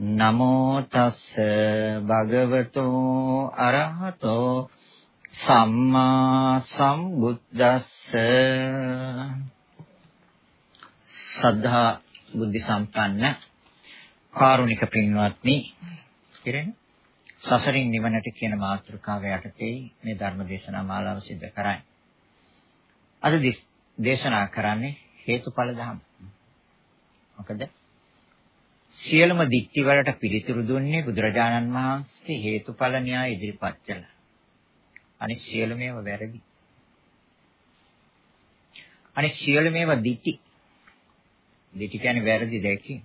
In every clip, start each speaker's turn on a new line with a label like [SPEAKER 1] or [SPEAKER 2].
[SPEAKER 1] නමෝ තස්ස භගවතෝ අරහතෝ සම්මා සම්බුද්දස්ස සද්ධා බුද්ධ සම්පන්න කාරුණික පින්වත්නි ඉරෙන සසරින් නිවනට කියන මාතෘකාව යටතේ මේ ධර්ම දේශනා මාලාව සිදු කරන්නේ. අද දේශනා කරන්නේ හේතුඵල ධර්ම. මොකද සියලුම දික්ටි වලට පිළිතුරු දුන්නේ බුදුරජාණන් වහන්සේ හේතුඵල න්‍යාය ඉදිරිපත් කළා. අනිත් සියලුම ඒවා වැරදි. අනිත් සියලුම ඒවා දික්ටි. දික්ටි කියන්නේ වැරදි දැකීම.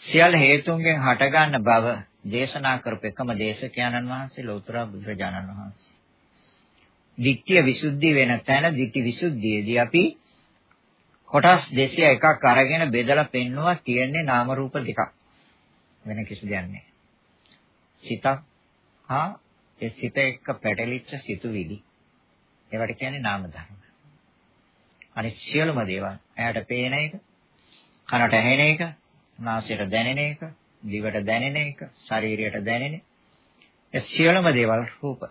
[SPEAKER 1] සියල්ල හේතුන්ගෙන් හටගන්න බව දේශනා කරපු එකම දේශකයන්න් වහන්සේ ලෞතර බුදුරජාණන් වහන්සේ. ditthිය විසුද්ධි වෙන තැන ditthි විසුද්ධියේදී අපි කොටස් 201ක් අරගෙන බෙදලා පෙන්නවා කියන්නේ නාම රූප දෙකක්. වෙන කිසි දෙයක් නැහැ. සිතක් හා ඒ සිත එක්ක පැටලිච්ච සිතුවිලි. ඒවට කියන්නේ නාම ධර්ම. අනිත් සියලුම දේවල් ඇයට පේන එක, කනට ඇහෙන එක, නාසයට දැනෙන එක, දිවට දැනෙන එක, ශරීරයට දැනෙන ඒ සියලුම දේවල් රූප.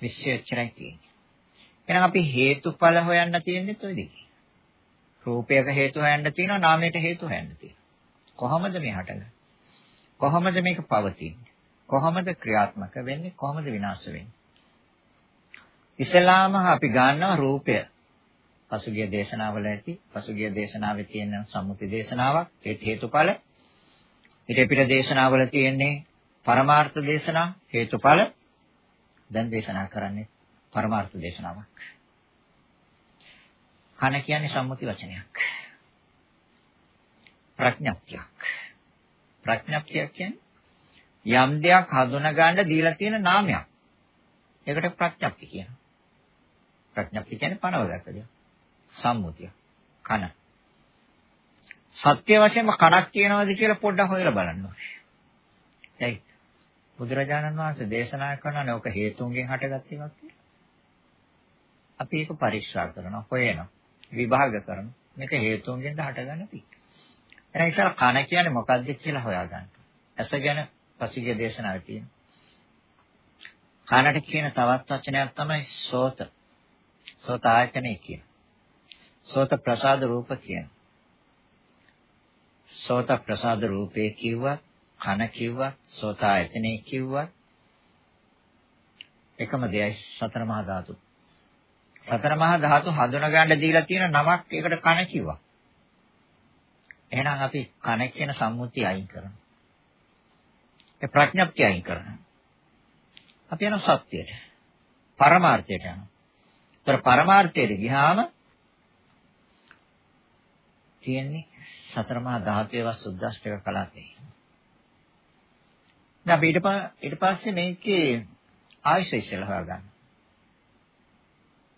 [SPEAKER 1] විශ්වචරයි කියන්නේ. එහෙනම් අපි හේතුඵල හොයන්න තියෙන්නේ ඔය දෙක. රූපයක හේතු හොයන්න තියෙනවා, නාමයට හේතු හොයන්න තියෙනවා. කොහොමද මේ හටගන්නේ? කොහොමද මේක පවතින්නේ? කොහොමද ක්‍රියාත්මක වෙන්නේ? කොහොමද විනාශ වෙන්නේ? ඉස්ලාම අපි ගන්නවා රූපය පසුගිය දේශනාවල ඇති පසුගිය දේශනාවේ තියෙන සම්මුති දේශනාවක් ඒ හේතුඵල ඊට පිට දේශනාවල තියෙන්නේ පරමාර්ථ දේශනා හේතුඵල දැන් දේශනා කරන්නේ පරමාර්ථ දේශනාවක් කන කියන්නේ සම්මුති වචනයක් ප්‍රඥප්තියක් ප්‍රඥප්තියක් කියන්නේ යම් දෙයක් හඳුනා ගන්න දීලා තියෙන නාමයක් ඒකට ප්‍රඥප්ති කියනවා ප්‍රඥප්ති කියන්නේ පනවගත්ත දෙයක් සම්මුතිය. කන. සත්‍ය වශයෙන්ම කනක් කියනවාද කියලා පොඩ්ඩක් හොයලා බලන්න ඕනේ. ඇයි? බුදුරජාණන් වහන්සේ දේශනා කරනනේ ඔක හේතුන්ගෙන් හටගත් එකක් කියලා. අපි ඒක පරීක්ෂා කරනවා, හොයනවා, විභාග කරනවා. මේක හේතුන්ගෙන්ද හටගන්න තියෙන්නේ. එහෙනම් ඉතින් කන කියන්නේ මොකක්ද කියලා හොයාගන්න. ඇස ගැන පසුගිය දේශනාවේ තියෙනවා. කනට කියන තවත් වචනයක් තමයි සෝත. සෝත ආයතනය කියන. සෝත ප්‍රසාද රූප කියන. සෝත ප්‍රසාද රූපේ කිව්වා, කන කිව්වා, සෝත ආයතනේ කිව්වා. එකම දෙයයි සතර මහා ධාතු. සතර මහා ධාතු හඳුනා ගන්න දීලා තියෙන නමක් ඒකට කන කිව්වා. එහෙනම් අපි කන කියන සම්මුතිය අයින් කරනවා. ඒ ප්‍රඥප්තිය අයින් කරනවා. අපි යන සත්‍යයට. පරමාර්ථයට යනවා. ඒතර පරමාර්ථයට ගියාම තියෙන්නේ සතර මහා ධාතුවේ සුද්දාෂ්ටක කලාපේ. දැන් අපි ඊට ඊට පස්සේ මේකේ ආයශ ඉස්සෙල්ලා හොයාගන්න.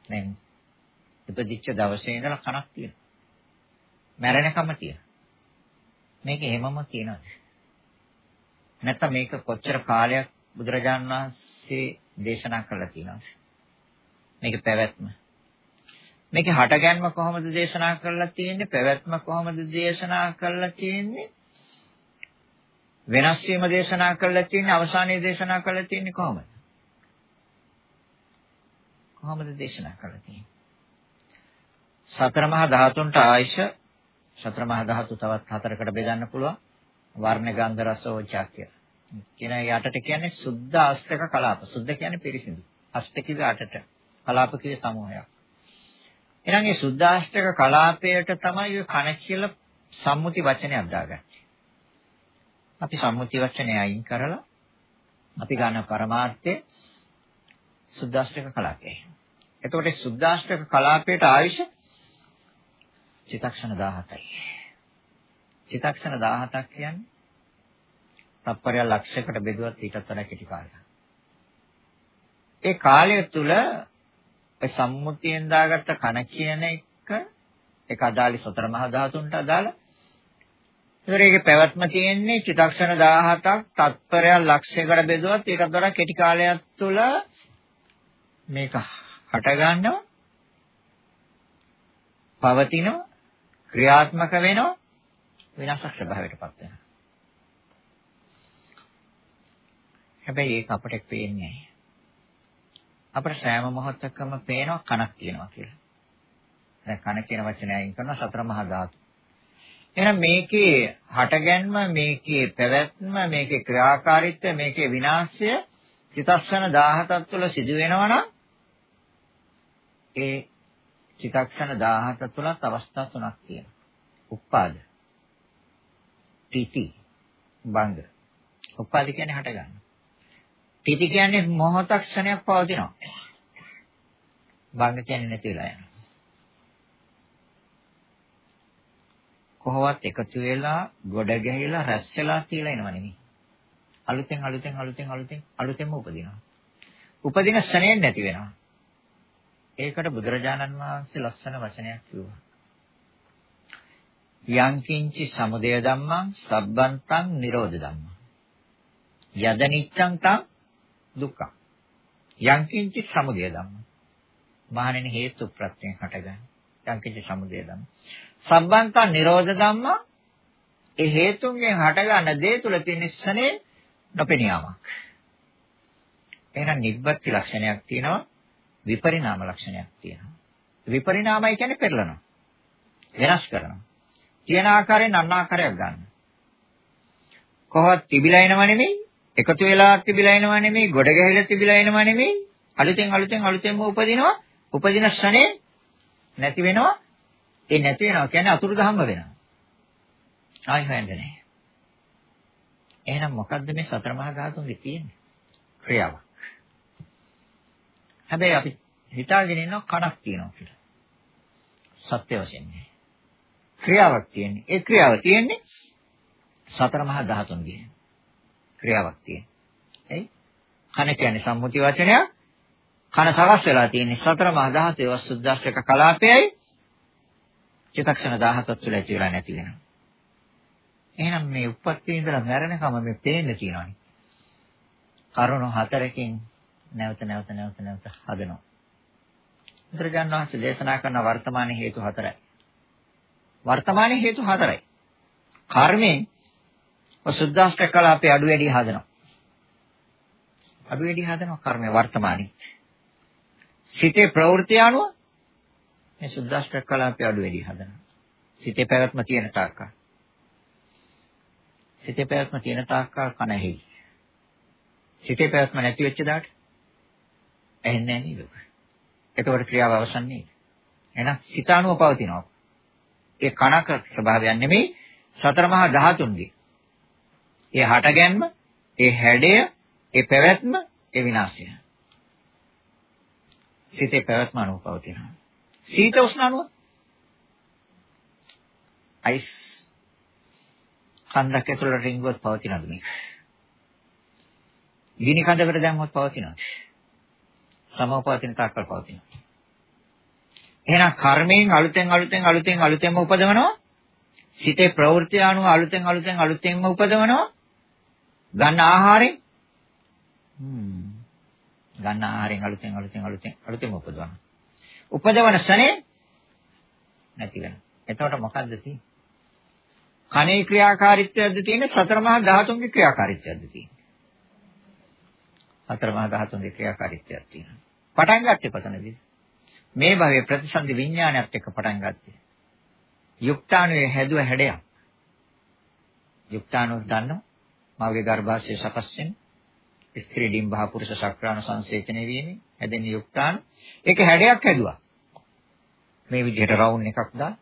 [SPEAKER 1] දැන් ඉපදිච්ච දවසේ ඉඳලා කනක් තියෙනවා. මැරෙනකම තියෙනවා. මේක එහෙමම තියෙනවා. නැත්තම් මේක කොච්චර කාලයක් බුදුරජාණන් වහන්සේ දේශනා කළා තියෙනවද? මේක පැවැත්ම. මේකේ හටගන්ම කොහොමද දේශනා කරලා තියෙන්නේ? පැවැත්ම කොහොමද දේශනා කරලා තියෙන්නේ? වෙනස් වීම දේශනා කරලා තියෙන්නේ අවසානයේ දේශනා කරලා තියෙන්නේ කොහොමද? කොහොමද දේශනා කරලා තියෙන්නේ? සතර මහා ධාතුන්ට ආයශ සතර මහා ධාතු තවත් හතරකට බෙදන්න පුළුවන්. වර්ණ ගන්ධ රස ඕජා කියලා. කියන යටට කියන්නේ සුද්ධ ආස්තක කලාප. සුද්ධ කියන්නේ පිරිසිදු. අෂ්ට කිව්වේ අටට. කලාප කිව්වේ සමූහයක්. එහෙනම් මේ සුද්දාෂ්ටක කලාපයට තමයි ඔය කන කියලා සම්මුති වචනයක් දාගන්නේ. අපි සම්මුති වචනේ අයින් කරලා අපි ගන්න පරමාර්ථය සුද්දාෂ්ටක කලාපයයි. එතකොට සුද්දාෂ්ටක කලාපයට ආයුෂ චිතක්ෂණ 17යි. චිතක්ෂණ 17ක් කියන්නේ තත්පරය ලක්ෂයකට බෙදුවත් ඊටත් වඩා කෙටි කාලයක්. ඒ කාලය තුල ඒ සම්මුතියෙන් දාගත්ත කන කියන එක ඒක අදාළි සතර මහා ධාතුන්ට අදාළ. ඒතර ඒකේ පැවැත්ම තියෙන්නේ චිතක්ෂණ 17ක් තත්පරයක් ලක්ෂයකට බෙදුවත් ඊටත් වඩා කෙටි කාලයක් තුල මේක හට ගන්නවා පවතිනවා ක්‍රියාත්මක වෙනවා විනාශක ස්වභාවයටපත් වෙනවා. හැබැයි ඒක අපට පේන්නේ නැහැ. අපට සෑම මොහොතකම පේනවා කනක් තියෙනවා කියලා. දැන් කන කියන වචනය අයින් කරන සතර මහා ධාතු. එහෙනම් මේකේ හටගැන්ම, මේකේ පැවැත්ම, මේකේ ක්‍රියාකාරීත්වය, මේකේ විනාශය චිත්තක්ෂණ 17ක් තුළ සිදු වෙනවා නම් ඒ චිත්තක්ෂණ 17 තුලත් අවස්ථා තුනක් තියෙනවා. උපාද. තීති. බංග. උපාද කියන්නේ හටගන්න. තීති කියන්නේ මොහොතක් ක්ෂණයක් පවතිනවා. බංග කියන්නේ නැති වෙලා යනවා. කොහොවත් එකතු වෙලා ගොඩ ගැහිලා රැස් වෙලා කියලා එනව නෙමෙයි. අලුතෙන් අලුතෙන් අලුතෙන් අලුතෙන් අලුතෙන්ම උපදිනවා. උපදින ක්ෂණයෙන් නැති වෙනවා. ඒකට බුදුරජාණන් වහන්සේ ලස්සන වචනයක් කිව්වා. යංකින්චි සමුදය ධම්මං සබ්බන්තං නිරෝධ ධම්මං. යදනිච්ඡං තං දුක්ඛං. යංකින්චි සමුදය ධම්මං. මහණෙනි හේතු ප්‍රත්‍යයෙන් හටගන්න. යංකින්චි සමුදය ධම්මං. සබ්බන්තං නිරෝධ ධම්මං ඒ හේතුන්ගෙන් හටගන්න දේ තුල තියෙන ස්සනේ නොපෙනියාමක්. එහෙනම් නිබ්බති ලක්ෂණයක් තියෙනවා විපරිණාම ලක්ෂණයක් තියෙනවා. විපරිණාමයි කියන්නේ පෙරලනවා. වෙනස් කරනවා. තියෙන ආකාරයෙන් අන්න ආකාරයක් ගන්න. කොහොමද තිබිලා එනව නෙමෙයි, එකතු වෙලා තිබිලා එනව නෙමෙයි, ගොඩ ගැහිලා තිබිලා එනව නෙමෙයි, අලුතෙන් අලුතෙන් අලුතෙන්ම උපදිනවා. උපදින ක්ෂණේ නැති වෙනවා. ඒ නැති වෙනවා කියන්නේ අතුරුදහම්ම වෙනවා. ආයි හොයන්නේ නැහැ. එහෙනම් මොකද්ද මේ සතර මහා ධාතුන්ගේ තියෙන්නේ? ක්‍රියාවක්. හැබැයි අපි හිතාගෙන ඉන්නවා කණක් තියෙනවා කියලා. සත්‍ය වශයෙන් නෑ. ක්‍රියාවක් තියෙන්නේ. ඒ ක්‍රියාව තියෙන්නේ සතර මහා ධාතුන්ගේ ක්‍රියාවක් තියෙන්නේ. එයි කන කියන්නේ සම්මුති වචනයක්. කන සකස් වෙලා තියෙන්නේ සතර මහා ධාතුවේ වසුද්දාස්ත්‍රක කලාපයයි චිතක්ෂණ 17ක් තුළ ඇති වෙලා නැති වෙනවා. එහෙනම් මේ උපත්ති ඉඳලා මැරෙනකම මේ පේන්න තියෙනවානේ. කරුණු හතරකින් නැවත නැවත නැවත නැවත හදනවා. බුදුරජාණන් වහන්සේ දේශනා කරන වර්තමාන හේතු හතරයි. වර්තමාන හේතු හතරයි. කර්මයෙන් ඔසුද්දාෂ්ට කලාපේ අඩු වැඩි හදනවා. අඩු වැඩි හදනවා කර්මය වර්තමානයේ. සිතේ ප්‍රවෘත්ති අනුව මේ සුද්දාෂ්ට කලාපේ අඩු වැඩි හදනවා. සිතේ පැවැත්ම තියෙන තාක්කල්. සිතේ පැවැත්ම තියෙන තාක්කල් කණෙහි. සිතේ පැවැත්ම නැති වෙච්ච දාට ඇහෙන්නේ නැහැ නේද? එතකොට ක්‍රියාව අවසන් නේද? එහෙනම් සිතානුව පවතිනවා. ඒ කණක ස්වභාවයක් නෙමෙයි සතර මහා ධාතුන්ගේ. ඒ හටගැන්ම, ඒ හැඩය, ඒ පැවැත්ම, ඒ විනාශය. සිතේ පැවැත්ම අනුව පවතිනවා. සීත උෂ්ණ අනුව අයිස් කන්දක් ඇතුළට රිංගුවත් පවතිනවද මේක? ගිනි කඳකට දැම්මොත් පවතිනවද? සමෝපවතින තාක්කල් පවතිනවා. එහෙනම් කර්මයෙන් අලුතෙන් අලුතෙන් අලුතෙන් අලුතෙන්ම උපදවනවා. සිතේ ප්‍රවෘත්ති අනුව අලුතෙන් අලුතෙන් අලුතෙන්ම උපදවනවා. ගන්න ආහාරයෙන් ගන්න ආහාරයෙන් අලුතෙන් අලුතෙන් අලුතෙන් අලුතෙන්ම උපදවනවා. උපදවන ශනේ නැති වෙනවා. එතකොට මොකද්ද තියෙන්නේ? කනේ ක්‍රියාකාරීත්වයක්ද තියෙන්නේ සතර මහා ධාතුන්ගේ ක්‍රියාකාරීත්වයක්ද තියෙන්නේ? සතර මහා ධාතුන්ගේ ක්‍රියාකාරීත්වයක් තියෙනවා. පටන් ගත්තේ කොතනද? මේ භවයේ ප්‍රතිසන්දි විඥානයත් එක්ක පටන් ගත්තේ. යුක්තාණුවේ හැදුව හැඩයක්. යුක්තාණුව දන්නව? මවගේ ගර්භාෂය සකස් වෙන ස්ත්‍රී ඩිම්බහ පුරුෂ ශක්‍රාණ සංසේචනය වීමෙන් හැදෙන යුක්තාන ඒක හැඩයක් හැදුවා. මේ විදිහට රවුම් එකක් දා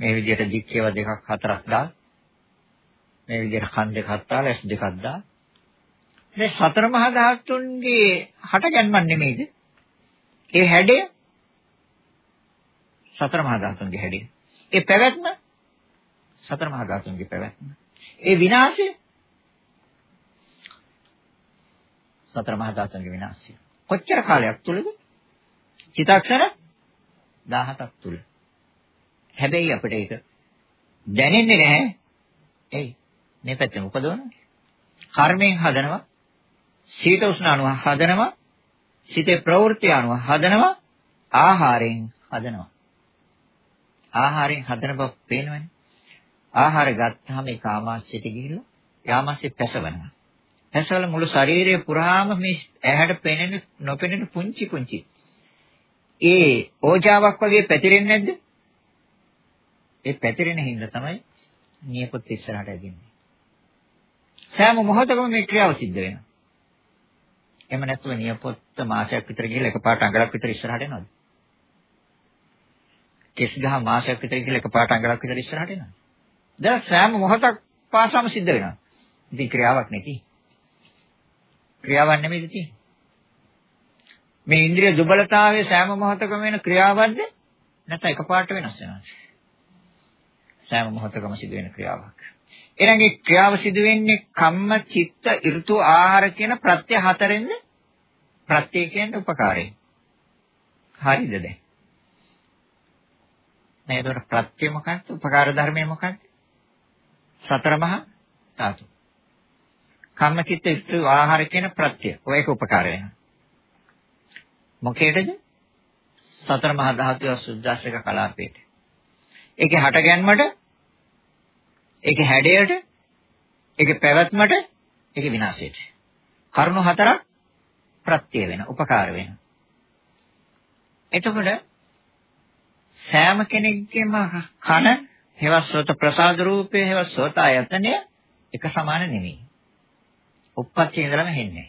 [SPEAKER 1] මේ විදිහට දික්කේව දෙකක් හතරක් දා මේ විදිහට කන් දෙකක් දාලා ඇස් දෙකක් දා මේ සතර මහා ධාතුන්ගේ හටගන්මක් නෙමෙයිද? ඒ හැඩය සතර මහා ධාතුන්ගේ හැඩය. ඒ පැවැත්ම සතර මහා ධාතුන්ගේ පැවැත්ම. ඒ විනාශය සතර මහා ධාතුන්ගේ විනාශය. කොච්චර කාලයක් තුලද? චිතක්ෂණ 17ක් තුල. හැබැයි අපිට ඒක දැනෙන්නේ නැහැ. එයි මේ පැත්තෙන් උපදවන කර්මයෙන් හදනවා සීත උෂ්ණ අණුව හදනවා සිතේ ප්‍රවෘත්ති අණුව හදනවා ආහාරයෙන් හදනවා. ආහාරයෙන් හදන බව පේනවනේ. ආහාර ගත්තාම ඒ කාමාශයට ගිහිල්ලා යාමාශය පැසවනවා. පැසවල මුළු ශරීරය පුරාම මේ ඇහැට පෙනෙන නොපෙනෙන පුංචි පුංචි. ඒ ඕජාවක් වගේ පැතිරෙන්නේ නැද්ද? ඒ පැතිරෙන හින්දා තමයි නියපොත් ඉස්සරහට ඇදින්නේ. සෑම මොහොතකම මේ ක්‍රියාව සිද්ධ වෙනවා. එහෙම නැත්නම් නියපොත්ත මාසයක් විතර ගිහලා එකපාරට අඟලක් විතර ඉස්සරහට එනවද? කෙස් ගහ මාසයක් විතර ගිහලා එකපාරට අඟලක් විතර ඉස්සරහට එනවද? දැන් සෑම මොහොතක් පාසාම සිද්ධ වෙනවා. ඉතින් ක්‍රියාවක් නැති. ක්‍රියාවක් නෙමෙයිද තියෙන්නේ? මේ ඉන්ද්‍රිය දුබලතාවයේ සෑම මොහොතකම වෙන ක්‍රියාවක්ද? නැත්නම් එකපාරට වෙනස් වෙනවද? සෑම මොහොතකම සිදු වෙන ක්‍රියාවක්. එහෙනම් ක්‍රියාව සිදු වෙන්නේ කම්ම, චිත්ත, ඍතු, ආහාර කියන ප්‍රත්‍ය හතරෙන්ද? ප්‍රත්‍ය කියන්නේ උපකාරය. හරිද දැන්? නේද? ඒතකොට ප්‍රත්‍ය මොකක්ද? උපකාර ධර්මය මොකක්ද? සතර මහා ධාතු. කම්ම, චිත්ත, ඍතු, ආහාර කියන ප්‍රත්‍ය. ඔය එක උපකාරය වෙනවා. මොකේදද? සතර මහා ධාතු සුද්දාශක කලාපේට. ඒකේ හටගැන්මට ඒකේ හැඩයට, ඒකේ පැවැත්මට, ඒකේ විනාශයට. කරුණු හතරක් ප්‍රත්‍ය වෙන, උපකාර වෙන. එතකොට සෑම කෙනෙක්ගේම කන හේවස්සෝත ප්‍රසාද රූපය හේවස්සෝත ආයතනය එක සමාන නෙමෙයි. උප්පත්තිය ඉඳලම හෙන්නේ.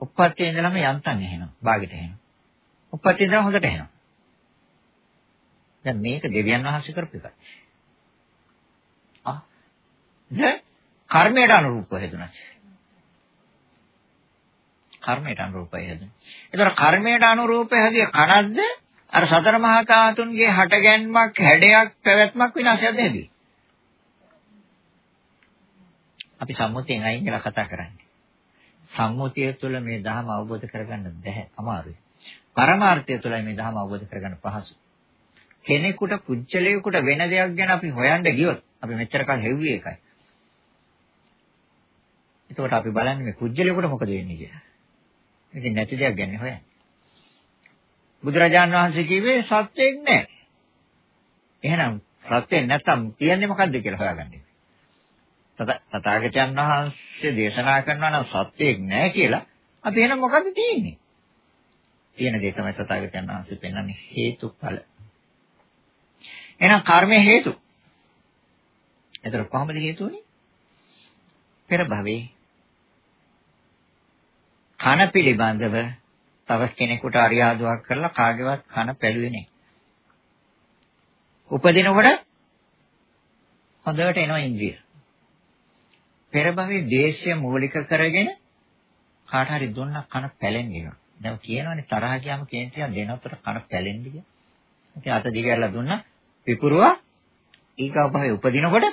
[SPEAKER 1] උප්පත්තිය ඉඳලම යන්තම් එහෙනවා. භාගෙට එහෙනවා. උප්පත්තිය ඉඳලා හොඳට එහෙනවා. දැන් මේක දෙවියන් වහන්සේ කරපු එකයි. ද කර්මයට අනුරූපව හැදුණා. කර්මයට අනුරූපව හැදුණා. ඒතර කර්මයට අනුරූපව හැදිය කනක්ද අර සතර මහා ධාතුන්ගේ හටගැන්මක් හැඩයක් පැවැත්මක් විනාශයක්ද හැදුවේ. අපි සම්මුතියෙන් අයින් වෙලා කතා කරන්නේ. සම්මුතිය තුළ මේ ධර්ම අවබෝධ කරගන්න බැහැ අමාරුයි. පරමාර්ථය තුළයි මේ ධර්ම අවබෝධ කරගන්න පහසු. කෙනෙකුට පුජ්‍යලයකට වෙන දෙයක් ගැන අපි හොයන්න ගියොත් අපි මෙච්චර කල් හෙව්වේ එකයි. එතකොට අපි බලන්නේ මේ කුජලයකට මොකද වෙන්නේ කියලා. ඉතින් නැති දෙයක් ගන්න හොයන්නේ. බුදුරජාන් වහන්සේ කිව්වේ සත්‍යයක් නැහැ. එහෙනම් සත්‍යයක් නැත්තම් කියන්නේ මොකද්ද කියලා හොයාගන්න. තථාගතයන් වහන්සේ දේශනා කරනවා නම් සත්‍යයක් නැහැ කියලා අපි එහෙනම් මොකද්ද තියෙන්නේ? තියෙන දේ තමයි තථාගතයන් වහන්සේ පෙන්වන්නේ හේතුඵල. එහෙනම් කර්මය හේතු. එතකොට කොහොමද හේතු වෙන්නේ? පෙර භවයේ කන පිළිබඳව තව කෙනෙකුට අරියාදුවක් කරලා කාගේවත් කන පැළුවේ නැහැ. උපදිනකොට හොඳට එනවා ඉන්ද්‍රිය. පෙර භවයේ දේශය මූලික කරගෙන කාට හරි දුන්න කන පැලෙන්නේ එක. දැන් කියනවනේ තරහ ගියාම කේන්තියක් දෙනතර කන පැලෙන්නේ කියලා. ඉතින් අත දිගහැරලා දුන්නා විපුරුවා ඊගව භවයේ උපදිනකොට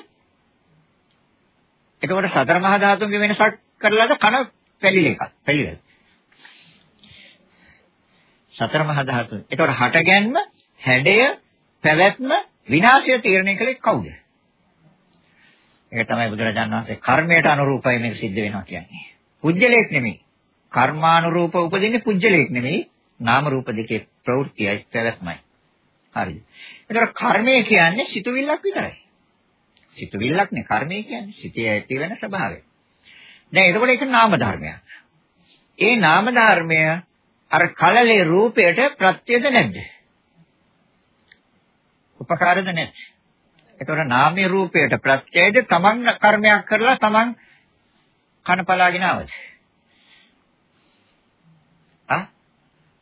[SPEAKER 1] එතකොට සතර මහා ධාතුන්ගේ වෙනසක් කරලාද කන පැලිල එකක්. පැලිල. සතර මහා ධාතුන්. ඒතකොට හටගැන්ම, හැඩය, පැවැත්ම, විනාශය තීරණය කළේ කවුද? ඒක තමයි බුදුරජාණන් වහන්සේ කර්මයට අනුරූපයි මේක සිද්ධ වෙනවා කියන්නේ. පුජ්‍යලයක් නෙමෙයි. කර්මානුරූප උපදින්නේ පුජ්‍යලයක් නෙමෙයි. නාම රූප දෙකේ ප්‍රවෘත්තියයි පැවැත්මයි. හරිද? ඒතකොට කර්මය කියන්නේ සිතුවිල්ලක් විතරයි. සිතුවිල්ලක් නේ කර්මය කියන්නේ. සිතේ ඇති වෙන ස්වභාවය. දැන් එතකොට ඒක නාම ධර්මයක්. ඒ නාම ධර්මය අර කලලේ රූපයට ප්‍රත්‍යද නැද්ද? උපකාරද නැද්ද? එතකොට නාමයේ රූපයට ප්‍රත්‍යයද තමන් කර්මයක් කරලා තමන් කන පලාගෙන ආවද? ආ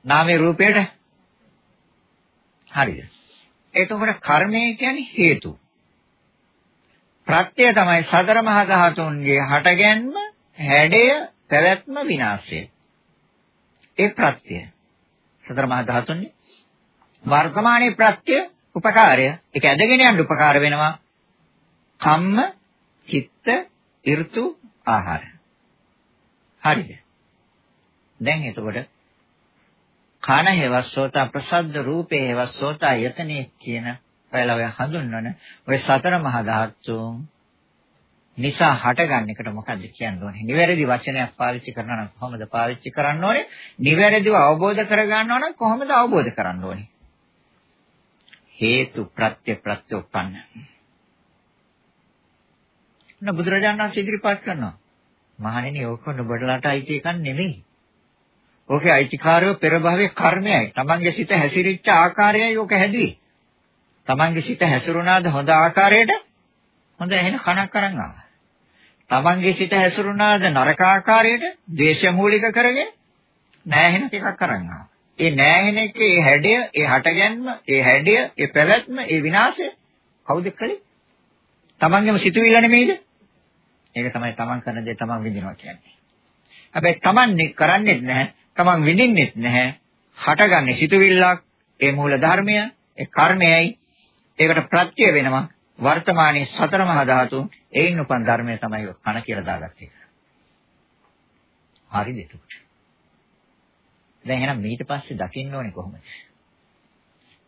[SPEAKER 1] නාමයේ රූපයට හරිද? එතකොට කර්මය කියන්නේ හේතු. ප්‍රත්‍ය තමයි සතර මහා ධාතුන්ගේ හටගැන්ම, හැඩය, පැවැත්ම, විනාශය. ඒ ප්‍රත්‍ය. සතර මහා ධාතුන්ගේ වර්තමානයේ ප්‍රත්‍ය උපකාරය. ඒක ඇදගෙන යන්න උපකාර වෙනවා. කම්ම, චිත්ත, ඍතු, ආහාර. හරිද? දැන් එතකොට කන හේවස්සෝත ප්‍රසද්ද රූපේ හේවස්සෝත යතනේ කියන ඔයාලා ඔය හඳුන්වන ඔය සතර මහා ධාතුන් නිසා හටගන්න එකට මොකද්ද කියන්න ඕනේ? නිවැරදි වචනයක් පාවිච්චි කරනවා නම් කොහොමද පාවිච්චි කරන්න ඕනේ? නිවැරදිව අවබෝධ කරගන්නවා නම් කොහොමද අවබෝධ කරන්න ඕනේ? හේතු ප්‍රත්‍ය ප්‍රත්‍යඋප්පන්න. න බුදුරජාණන් වහන්සේ ඉදිරිපත් කරනවා. මහණෙනි ඕක නුඹලාට අයිති එකක් නෙමෙයි. ඕකේ අයිතිකාරය පෙර භවයේ කර්මයයි. Tamange සිත හැසිරිච්ච ආකාරයයි ඕක හැදුවේ. Tamange සිත හැසිරුණාද හොඳ ආකාරයට? හොඳ එහෙන කණක් අරන් ආවා. Tamange සිත හැසිරුණාද නරක ආකාරයට? ද්වේෂ මූලික කරගෙන නෑ එහෙන ටිකක් අරන් ආවා. ඒ නෑහෙන එකේ ඒ හැඩය, ඒ හටගැන්ම, ඒ හැඩය, ඒ පැවැත්ම, ඒ විනාශය කවුද කළේ? Tamangeම සිතුවිල්ල නෙමෙයිද? ඒක තමයි Taman කරන දේ Taman විඳිනවා කියන්නේ. හැබැයි Taman කරන්නේ නැහැ. Taman විඳින්නෙත් නැහැ. හටගන්නේ සිතුවිල්ලක්, ඒ මූල ධර්මය, ඒ කර්මයයි. ඒකට ප්‍රත්‍ය වෙනවා වර්තමානයේ සතර මහා ධාතු ඒයින් උපන් ධර්මය තමයි කන කියලා දාගත්තේ. හරිද එතකොට? දැන් එහෙනම් ඊට පස්සේ දකින්න ඕනේ කොහොමද?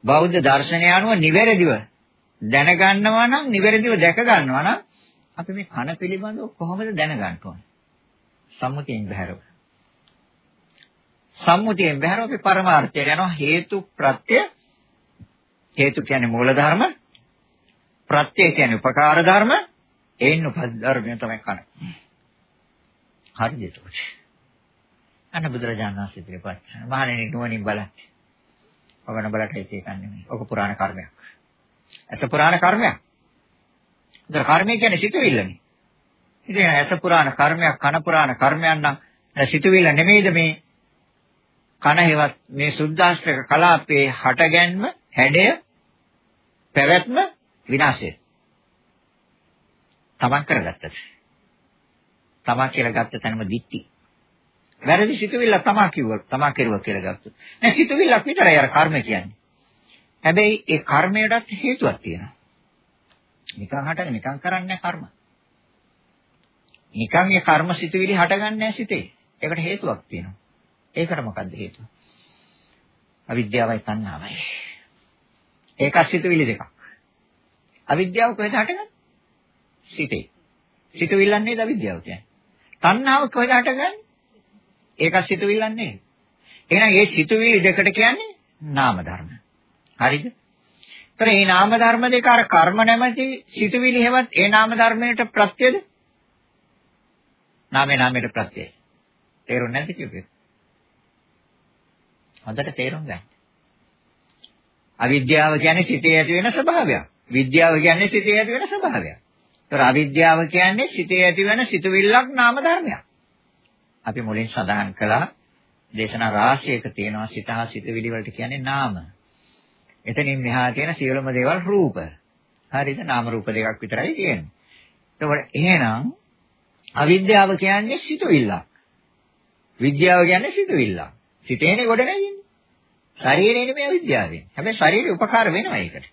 [SPEAKER 1] බෞද්ධ දර්ශනය අනුව නිවැරදිව දැනගන්නවා නම් නිවැරදිව දැක ගන්නවා නම් අපි මේ කන පිළිබඳව කොහොමද දැනගන්න ඕනේ? සම්මුතියෙන් බහැරව. සම්මුතියෙන් බහැරව අපි පරමාර්ථයට යනවා හේතු ප්‍රත්‍ය හේතු කියන්නේ මූල ධර්ම ප්‍රත්‍ය කියන්නේ උපකාර ධර්ම ඒන්න උපධර්මය තමයි කන. හරිද ඒක? අන්න බුදුරජාණන් වහන්සේ ඉදිරිපත් කරන මහණෙනි නුවණින් බලන්න. ඔබන බලට ඒක එකක් නෙමෙයි. ඔක පුරාණ කර්මයක්. ඇස පුරාණ කර්මයක්. ඒතර කර්මය කියන්නේ සිතුවිල්ලනේ. ඉතින් ඇස පුරාණ කර්මයක් කන පුරාණ කර්මයක් නම් සිතුවිල්ල නෙමෙයිද මේ කන හේවත් මේ සුද්දාස්ත්‍රක කලාපේ හටගැන්ම හැඩය පැවැත්ම විනාශය තමන් කරගත්තද තමන් කියලා ගත්ත තැනම දික්ටි වැරදි සිතුවිල්ල තමා කිව්වොත් තමා කෙරුවා කියලා ගත්තොත්. නෑ සිතුවිල්ලක් විතරයි අර කර්ම කියන්නේ. හැබැයි ඒ කර්මයටත් හේතුවක් තියෙනවා. නිකන් හටගෙන නිකන් කරන්නේ කර්ම. නිකන් ඒ කර්ම සිතුවිලි හටගන්නේ නැහැ සිතේ. ඒකට හේතුවක් තියෙනවා. ඒකට මොකද්ද හේතුව? අවිද්‍යාවයි තණ්හාවයි. ඒක සිතුවිලි දෙකක්. අවිද්‍යාව කොහෙද හටගන්නේ? සිතේ. සිතුවිල්ලක් නේද අවිද්‍යාව කියන්නේ. තණ්හාව කොහෙද හටගන්නේ? ඒක සිතුවිල්ලක් නෙවෙයි. එහෙනම් මේ සිතුවිලි දෙකට කියන්නේ නාම ධර්ම. හරිද? ඒතර මේ නාම ධර්ම දෙක අර කර්ම නැමැති සිතුවිලි හැවත් ඒ නාම ධර්මයට ප්‍රත්‍යද? නාමේ නාමයට ප්‍රත්‍යය. තේරුම් නැද්ද කිව්වේ? හොඳට තේරුම් ගන්න. අවිද්‍යාව කියන්නේ සිතේ ඇති වෙන ස්වභාවයක්. විද්‍යාව කියන්නේ සිතේ ඇති වෙන ස්වභාවයක්. ඒතර අවිද්‍යාව කියන්නේ සිතේ ඇති වෙන සිතුවිල්ලක් නාම ධර්මයක්. අපි මුලින් සඳහන් කළා දේශනා රාශියක තියෙනවා සිතහා සිතවිලි වලට කියන්නේ නාම. එතනින් මෙහා තියෙන සියලුම දේවල් රූප. හරිද? නාම රූප දෙකක් විතරයි තියෙන්නේ. එතකොට එහෙනම් අවිද්‍යාව කියන්නේ සිතුවිල්ලක්. විද්‍යාව කියන්නේ සිතුවිල්ලක්. සිතේනේ ගොඩ නැගින්නේ. ශරීරේ නෙමෙයි අවිද්‍යාවෙන්. හැබැයි ශරීරේ උපකාර වෙනවා ඒකට.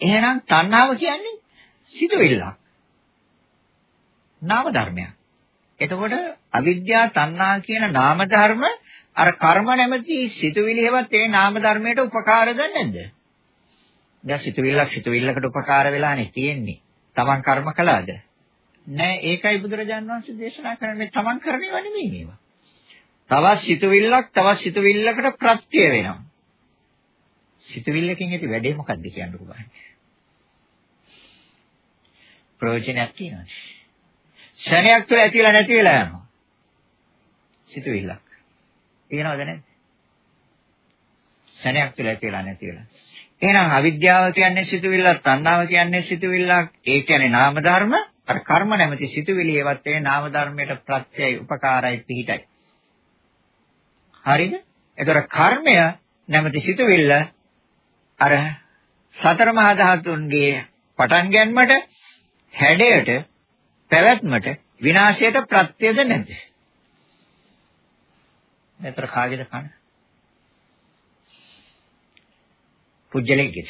[SPEAKER 1] එහෙනම් තණ්හාව කියන්නේ සිතුවිල්ලක්. නාම ධර්මයක්. එතකොට අවිද්‍යා තණ්හා කියන නාම ධර්ම අර කර්ම නැමැති සිතුවිලි හැවත් ඒ නාම ධර්මයට උපකාරද නැද්ද? දැන් සිතුවිල්ලක් සිතුවිල්ලකට උපකාර වෙලානේ තියෙන්නේ. Taman කර්ම කළාද? නෑ ඒකයි බුදුරජාන් වහන්සේ දේශනා කරන්නේ Taman කරණේව නෙමෙයි මේවා. තවත් සිතුවිල්ලක් තවත් සිතුවිල්ලකට ප්‍රත්‍ය වෙනවා. සිතුවිල්ලකින් ඇති වැඩේ මොකක්ද කියන්නකෝ බලන්න. ප්‍රයෝජනයක් තියෙනවා. ක්ෂණයක් තුළ ඇතිලා නැති වෙලා යනවා. සිතුවිල්ලක්. තියෙනවද නැද්ද? ක්ෂණයක් තුළ ඇතිලා නැති වෙලා. එහෙනම් අවිද්‍යාව කියන්නේ සිතුවිල්ලක්, තණ්හාව කියන්නේ සිතුවිල්ලක්. ඒ කියන්නේ නාම ධර්ම, අර කර්ම නැමැති සිතුවිලි ඒවත් ඒ නාම ධර්මයට ප්‍රත්‍යය උපකාරයි පිහිටයි. හරිද? ඒතර කර්මය නැමැති සිතුවිල්ල අර සතර මහා ධාතුන්ගේ පටන් ගැනීමට හැඩයට පැවැත්මට විනාශයට ප්‍රත්‍යද නැද්ද? ඒතර කාගේද කන? පුජ්‍යලෙක්ගේ.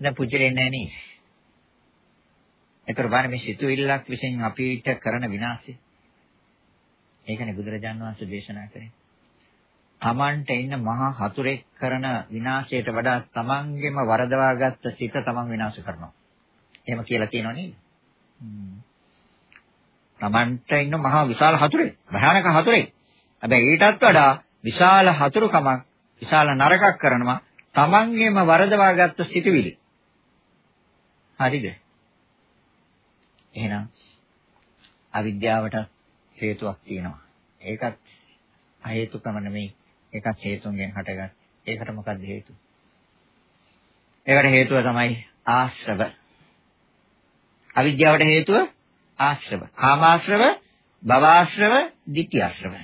[SPEAKER 1] දැන් පුජ්‍යලෙන්නේ නැහැ නේද? ඒතර බලන්න මේ සිතුවිල්ලක් විසින් අපිට කරන විනාශය. ඒකනේ බුදුරජාන් වහන්සේ දේශනා කරේ. තමන්ට ඉන්න මහා හතුරෙක් කරන විනාශයට වඩා තමන්ගෙම වරදවාගත්ත සිත තමන් විනාශ කරනවා. එහෙම කියලා කියනව නේද? තමන්ට ඉන්න මහා විශාල හතුරෙක්, භයානක හතුරෙක්. හැබැයි ඊටත් වඩා විශාල හතුරුකමක්, විශාල නරකක් කරනවා තමන්ගෙම වරදවාගත්ත සිතුවිලි. හරිද? එහෙනම් අවිද්‍යාවට හේතුවක් තියෙනවා. ඒකත් අහේතුකම නෙමෙයි. ඒකත් හේතුන්ගෙන් හටගත්. ඒකට මොකක්ද හේතුව? ඒකට හේතුව තමයි ආශ්‍රව. අවිද්‍යාවට හේතුව ආශ්‍රව. කාමාශ්‍රව, භවආශ්‍රව, ditthියාශ්‍රව.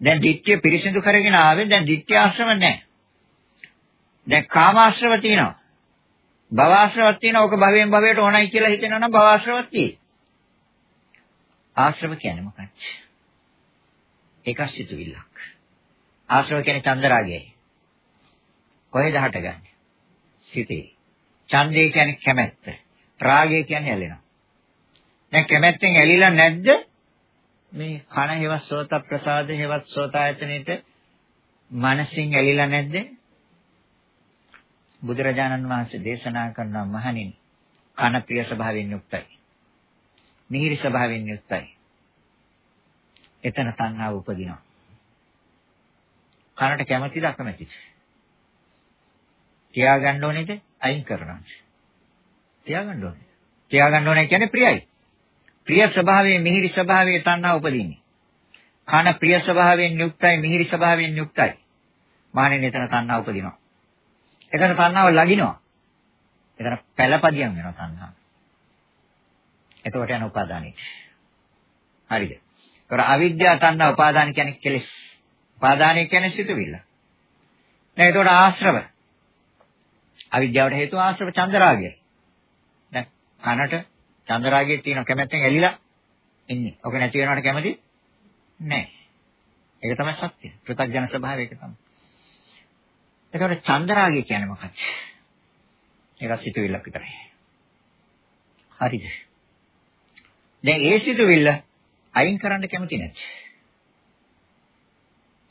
[SPEAKER 1] දැන් ditthිය පිරිසිදු කරගෙන ආවේ දැන් ditthියාශ්‍රව නැහැ. දැන් කාමාශ්‍රව තියෙනවා. භවආශ්‍රවක් තියෙනවා. ඔක භවයෙන් භවයට ඕනයි කියලා හිතෙනවා නම් භවආශ්‍රවක් තියෙයි. ආශ්‍රව කියන්නේ මොකක්ද? ඒක සිතුවිල්ලක්. ආශ්‍රව කියන්නේ චන්දරාගයයි. කොහෙද හටගන්නේ? සිතේ. ඡන්දේ කියන්නේ කැමැත්ත. රාගය කියන්නේ ඇලෙනවා. දැන් කැමැත්තෙන් ඇලිලා නැද්ද? මේ කන හේවත් සෝත ප්‍රසාද හේවත් සෝත ආයතනෙට මනසින් ඇලිලා නැද්ද? බුදුරජාණන් වහන්සේ දේශනා කරන මහණෙනි කන ප්‍රිය ස්වභාවයෙන් යුක්තයි. මිහිරි ස්වභාවයෙන් යුක්තයි. එතන තණ්හාව උපදිනවා. කනට කැමතිද අකමැතිද? තියාගන්න ඕනේද? අයින් කරනවා. තියාගන්න ඕනේ. තියාගන්න ඕනේ කියන්නේ ප්‍රියයි. ප්‍රිය ස්වභාවයේ මිහිරි ස්වභාවයේ තණ්හා උපදින්නේ. කන ප්‍රිය ස්වභාවයෙන් යුක්තයි මිහිරි ස්වභාවයෙන් යුක්තයි. මානෙන් එතන තණ්හා උපදිනවා. එතන තණ්හාව ලගිනවා. එතන පළපදියම් වෙනවා තණ්හාව. එතකොට යන උපාදානෙ. හරිද? ඒතර අවිද්‍යාව තණ්හා උපාදාන කියන්නේ කෙලෙස්. උපාදානය කියන්නේ සිතුවිල්ල. දැන් එතකොට ආශ්‍රව. අවිද්‍යාවට හේතුව ආශ්‍රව චන්දරාගය. දැන් කනට චන්දරාගයේ තියෙන කැමැත්තෙන් ඇලිලා ඉන්නේ. ඔක නැති වෙනවට කැමති නැහැ. ඒක තමයි සත්‍ය. පෘථග්ජන ස්වභාවය ඒක තමයි. එතකොට චන්දරාගය කියන්නේ මොකක්ද? ඒක සිතුවිල්ලක් විතරයි. හරිද? දැන් ඒ සිතුවිල්ල අයින් කරන්න කැමති නැහැ.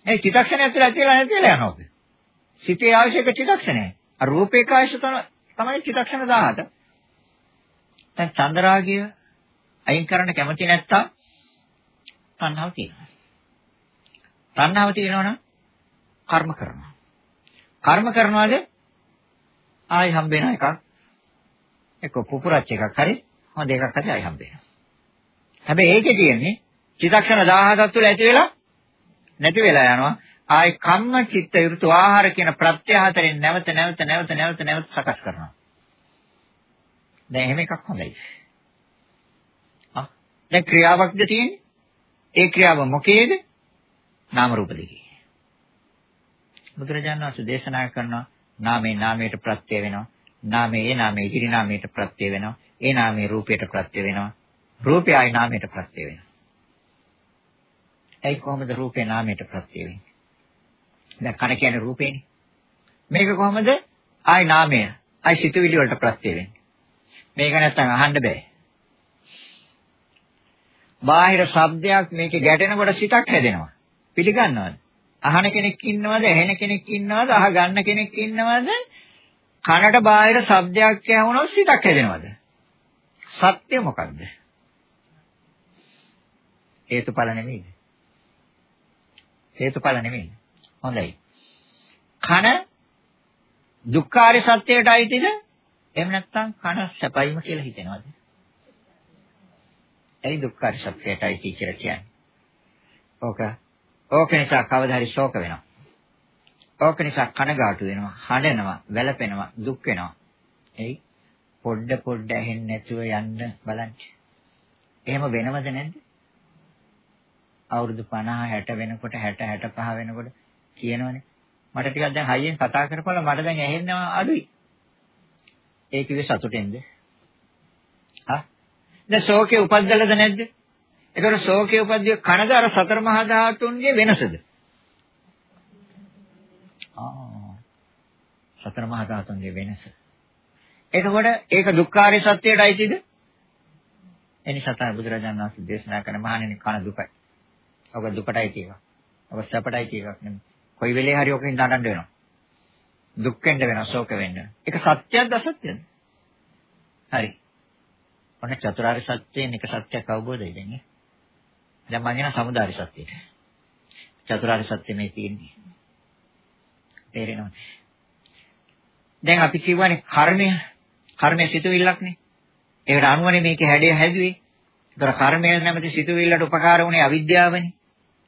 [SPEAKER 1] ඒ චිත්තක්ෂණයක් කියලා ඇතිලා නැතිලා යනවා. සිතේ අවශ්‍යක චිත්තක්ෂණය. අර රූපේ කායශ තමයි චිත්තක්ෂණ 17. දැන් චන්දරාගය අයින් කරන්න කැමති නැත්තම් තණ්හාව තියෙනවා. තණ්හාව තියෙනවනම් කර්ම කරනවා. කර්ම කරනවාද ආයි හම්බ වෙන එකක් එක්ක පුපුරච්ච එකක් හරි හොඳ එකක් හරි ආයි හම්බ වෙනවා. හැබැයි ඒකේ තියෙන්නේ චිත්තක්ෂණ 17ක් තුළ ඇති වෙලා නැති වෙලා යනවා. ආයි කම්ම චිත්ත ඍතු ආහාර කියන ප්‍රත්‍ය හතරෙන් නැවත නැවත නැවත නැවත නැවත සකස් කරනවා. දැන් එහෙම එකක් හොඳයි. ආ දැන් ක්‍රියාවක්ද තියෙන්නේ? ඒ ක්‍රියාව මොකේද? නාම රූප දෙකේ. බුදුරජාණන් වහන්සේ දේශනා කරනවා නාමේ නාමයට ප්‍රත්‍ය වෙනවා. නාමයේ ඒ නාමයේ ඉදිරි නාමයට ප්‍රත්‍ය වෙනවා. ඒ නාමයේ රූපයට ප්‍රත්‍ය වෙනවා. රූපය ආයි නාමයට ප්‍රත්‍ය වෙනවා. ඇයි කොහොමද රූපේ නාමයට ප්‍රත්‍ය වෙන්නේ? දැන් කන කියන්නේ රූපේනේ. මේක කොහොමද ආයි නාමය ආයි සිතුවිලි වලට ප්‍රත්‍ය වෙන්නේ? මේක නැත්තම් අහන්න බෑ. බාහිර ශබ්දයක් මේකේ ගැටෙනකොට සිතක් හැදෙනවා. පිළිගන්නවද? අහන කෙනෙක් ඉන්නවද? ඇහෙන කෙනෙක් ඉන්නවද? අහ ගන්න කෙනෙක් ඉන්නවද? කනට බාහිර ශබ්දයක් ඇහුනොත් සිතක් හැදෙනවද? සත්‍ය මොකක්ද? හේතුඵල නෙමෙයිද? හේතුඵල නෙමෙයි. හොඳයි. කන දුක්ඛාරය සත්‍යයට අයිතිද? එහෙම නැත්නම් කන සැපයිම කියලා හිතෙනවද? ඇයි දුක්ඛාරය සත්‍යයට අයිති කියලා කියන්නේ? ඕක ඕක නිසා කවදා හරි ශෝක වෙනවා. ඕක නිසා කනගාටු වෙනවා, හඬනවා, වැළපෙනවා, දුක් වෙනවා. එයි පොඩ පොඩ ඇහෙන්නේ නැතුව යන්න බලන්න. එහෙම වෙනවද නැද්ද? අවුරුදු 50 60 වෙනකොට 60 65 වෙනකොට කියනවනේ මට ටිකක් දැන් හයියෙන් කතා කරපුවා මට දැන් ඇහෙන්නම අඩුයි. ඒ කිව්වේ සතුටෙන්ද? හා? දැන් ශෝකේ උපද්දලද නැද්ද? ඒතකොට ශෝකේ උපද්දිය කනද අර සතර මහා ධාතුන්ගේ වෙනසද? ආ. සතර මහා ධාතුන්ගේ වෙනස. එතකොට ඒක දුක්ඛාරය සත්‍යයටයි තියද? එනිසා තමයි බුදුරජාණන් වහන්සේ දේශනා කරන මහණෙනි කන දුකයි. ඔබ දුකටයි කියනවා. ඔබ සැපටයි කියනවා නෙමෙයි. කොයි වෙලේ හරි ඔකෙන් දඬන්න වෙනවා. දුක් වෙන්න වෙනවා, ශෝක වෙන්න. ඒක සත්‍යයක්ද අසත්‍යද? හරි. ඔන්න චතුරාර්ය සත්‍යයෙන් එක සත්‍යයක් අවබෝධ වෙන්නේ. දැන් මම කියන සමුදාය සත්‍යයට. චතුරාර්ය සත්‍ය මේ තියෙන්නේ. තේරෙනවද? දැන් අපි කියවනේ කර්මය කර්මය සිතුවිල්ලක්නේ. ඒකට අනුවනේ මේකේ හැඩය හැදුවේ. ඒතර කර්මය නැමැති සිතුවිල්ලට උපකාර වුණේ අවිද්‍යාවනේ.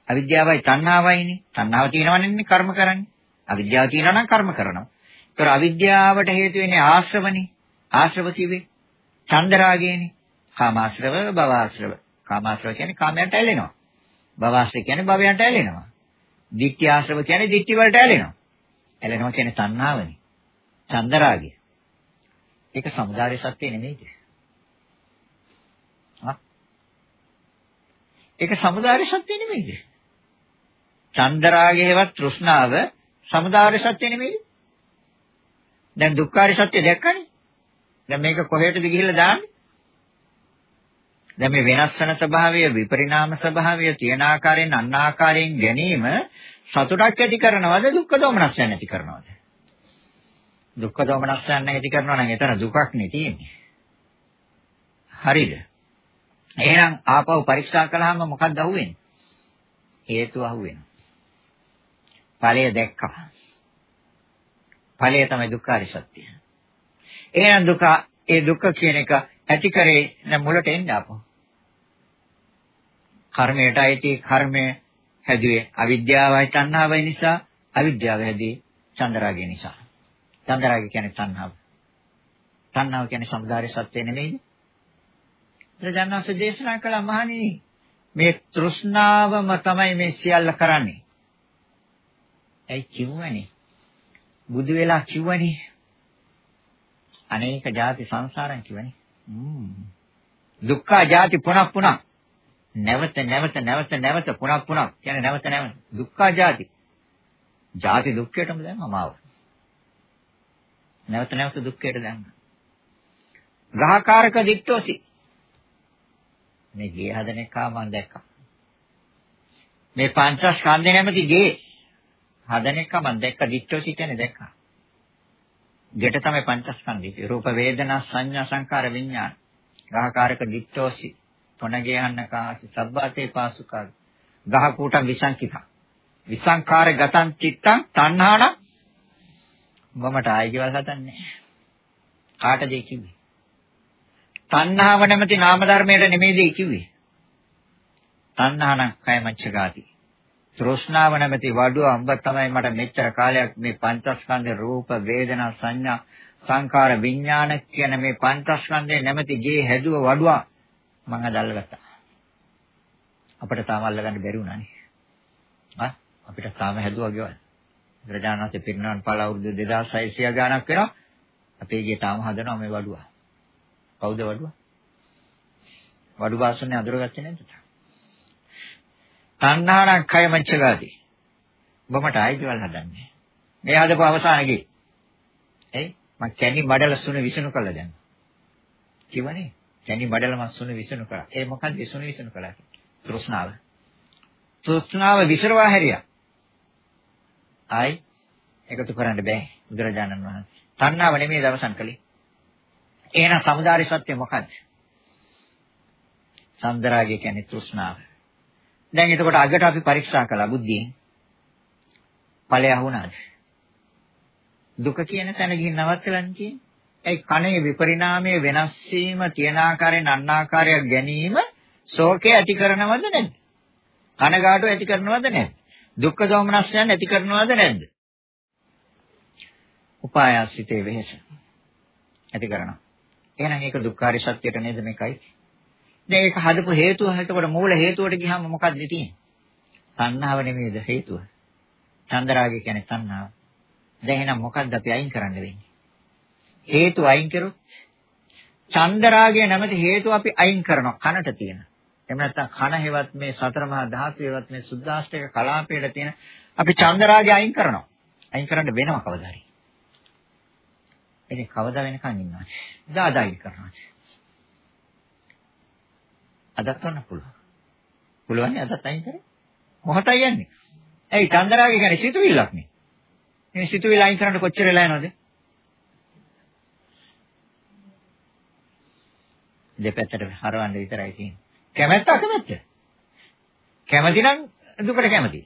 [SPEAKER 1] අවිද්‍යාවයි තණ්හාවයිනේ. තණ්හාව තියෙනවනේ කර්ම කරන්නේ. අවිද්‍යාව තියෙනවා නම් කර්ම කරනවා. ඒතර අවිද්‍යාවට හේතු වෙන්නේ ආශ්‍රවනේ. ආශ්‍රව කිව්වේ චන්දරාගයනේ. කාමාශ්‍රව, භවආශ්‍රව. කාමාශ්‍රව කියන්නේ කාමයට ඇලෙනවා. භවආශ්‍රව කියන්නේ භවයට ඇලෙනවා. ditthි ආශ්‍රව කියන්නේ ditthි වලට ඇලෙනවා. ඇලෙනවා කියන්නේ තණ්හාවනේ. චන්දරාගය. ඒක සමුදාය සත්‍ය නෙමෙයිද? හා? ඒක සමුදාය සත්‍ය නෙමෙයිද? චන්දරාගයේවත් තෘෂ්ණාව සමුදාය සත්‍ය නෙමෙයිද? දැන් දුක්ඛාර සත්‍ය දැක්කනේ. දැන් මේක කොහෙටද ගිහිල්ලා දාන්නේ? දැන් මේ වෙනස් වෙන ස්වභාවය විපරිණාම ස්වභාවය තියෙන ආකාරයෙන් අන්න ආකාරයෙන් ගැනීම සතුටක් ඇති කරනවද දුක්ඛ දෝමනස්යන් ඇති කරනවද? දුක්ඛ දෝමනස්යන් ඇති කරනවා නම් එතන දුකක් නේ තියෙන්නේ. හරිද? එහෙනම් ආපහු පරීක්ෂා කළාම මොකක්ද අහුවෙන්නේ? හේතුව අහුවෙනවා. ඵලය දැක්කා. ඵලය තමයි දුක්ඛාරි සත්‍යය. එහෙනම් දුක ඒ දුක කියන එක ඇති කරේ නැ මුලට එන්න ආපහු. කර්මයට අයිති කර්මය හැදුවේ අවිද්‍යාවයි තණ්හාවයි නිසා අවිද්‍යාව හැදී චන්දරාගය නිසා. චන්දරාගය කියන්නේ තණ්හාව. තණ්හාව කියන්නේ සමුදාය සත්‍ය නෙමෙයිද? ප්‍රජානස දේශනා කළ මහණෙනි මේ තෘෂ්ණාවම තමයි මේ සියල්ල කරන්නේ. ඇයි කිව්වනේ? බුදු වෙලා කිව්වනේ. අනේක ಜಾති සංසාරම් කිව්වනේ. දුක්ඛ ಜಾති පුනක් පුනක්. නැවත නැවත නැවත නැවත පුනක් පුනක් කියන්නේ නැවත නැවත දුක්ඛ ಜಾති. ಜಾති දුක්ඛයටම දැම්මම ආව. නැවත නැවත දුක්ඛයට දැම්මා. ග්‍රහකාරක දිට්ඨෝසි මේ ගේ හදන එක මම දැක්කා. මේ පංචස්කන්ධය නැමැති ගේ හදන එක මම දැක්ක දිට්ඨෝසි කියන්නේ දැක්කා. ගෙට තමයි පංචස්කන්ධය. රූප වේදනා සංඥා සංකාර විඥාන. ගහකාරක දිට්ඨෝසි. තොනගේ යන්න කාසි සබ්බාතේ පාසුකා. ගහ කූටම් විසංකිතා. විසංකාර ගතං චිත්තං තණ්හාණ මමට ආයිකවල් හදන්නේ. කාටද කිව්වේ? තණ්හාව නැමැති නාම ධර්මයට නෙමෙයිද කිව්වේ? තණ්හාන කය මච්චගාති. තෘෂ්ණාව නැමැති වඩුව අඹ තමයි මට මෙච්චර කාලයක් මේ පංචස්කන්ධ රූප වේදනා සංඥා සංකාර විඥාන කියන මේ පංචස්කන්ධේ නැමැති ගේ හැදුව වඩුව මම අද අල්ලගත්තා. අපිට තාම අල්ලගන්න බැරි වුණානේ. ආ අපිට තාම හැදුවා ගෙවල්. බුදුරජාණන්සේ පිරිනවන් පාල අවුරුදු 2600 ගාණක් වෙනවා. අපේ ගේ තාම හදනවා මේ වඩුව. කවුද වඩුව? වඩු වාසනේ අඳුරගත්තේ නැද්ද? තණ්හාණං කය මච්චගාති. බොමට ආයි දේවල් හදන්නේ. මේ හදපු අවසාන ගේ. එයි මං කැණි මඩල සුන විසුණු කළා දැන්. කිව්වනේ කැණි මඩල මස් සුන විසුණු කළා. ඒ මොකක්ද සුන විසුණු කළා? තෘෂ්ණාව. තෘෂ්ණාව විසරවා හැරියා. ආයි එකතු කරන්න බෑ බුදුරජාණන් වහන්සේ. තණ්හාව නෙමෙයි දවසන් කළේ. එහෙනම් සමුදාය සත්‍ය මොකක්ද? සන්දරාගය කියන්නේ තෘෂ්ණාව. දැන් එතකොට අගට අපි පරීක්ෂා කළා බුද්ධියෙන්. ඵලය අහුණාද? දුක කියන තැන ගිහින් නවත්තලා කියන්නේ. ඒ කණේ විපරිණාමයේ වෙනස් වීම තියෙන ආකාරයෙන් අන්නාකාරයක් ගැනීම ශෝකේ ඇති කරනවද නැද්ද? කනගාටුව ඇති කරනවද නැද්ද? දුක්ඛ දෝමනස්යන් ඇති කරනවද නැද්ද? උපායසිතේ වෙහස ඇති කරනවා. එහෙනම් ඒක දුක්ඛාරය සත්‍යයට නේද මේකයි? දැන් ඒක හදපු හේතුව එතකොට මූල හේතුවට ගියාම මොකක්ද තියෙන්නේ? තණ්හාව නෙමෙයිද හේතුව? චන්දරාගය කියන්නේ තණ්හාව. දැන් එහෙනම් මොකක්ද අපි අයින් කරන්න වෙන්නේ? හේතු අයින් කරොත් චන්දරාගය නැමැති හේතුව අපි අයින් කරනවා කනට තියෙන. එහෙම නැත්නම් කන හේවත් මේ සතර මහා ධාතු හේවත් මේ සුද්ධාෂ්ටක කලාපයට තියෙන අපි චන්දරාගය අයින් කරනවා. අයින් කරන්න වෙනව කවදා හරි. ඉතින් කවදා වෙනකන් ඉන්නවද? දාදායි කරනවා. අදත් වන්න පුළුවන්. පුළුවන් අදත් අයින් කරේ. මොහොතයි යන්නේ. ඇයි චන්දරාගය කියන්නේ සිතුවිල්ලක් නේ. මේ සිතුවිල්ල අයින් කරන්න කොච්චර වෙලා යනවද? දෙපැත්තට හරවන්න විතරයි තියෙන්නේ. කැමැත්ත අකමැත්ත. කැමති නම් දුකට කැමති.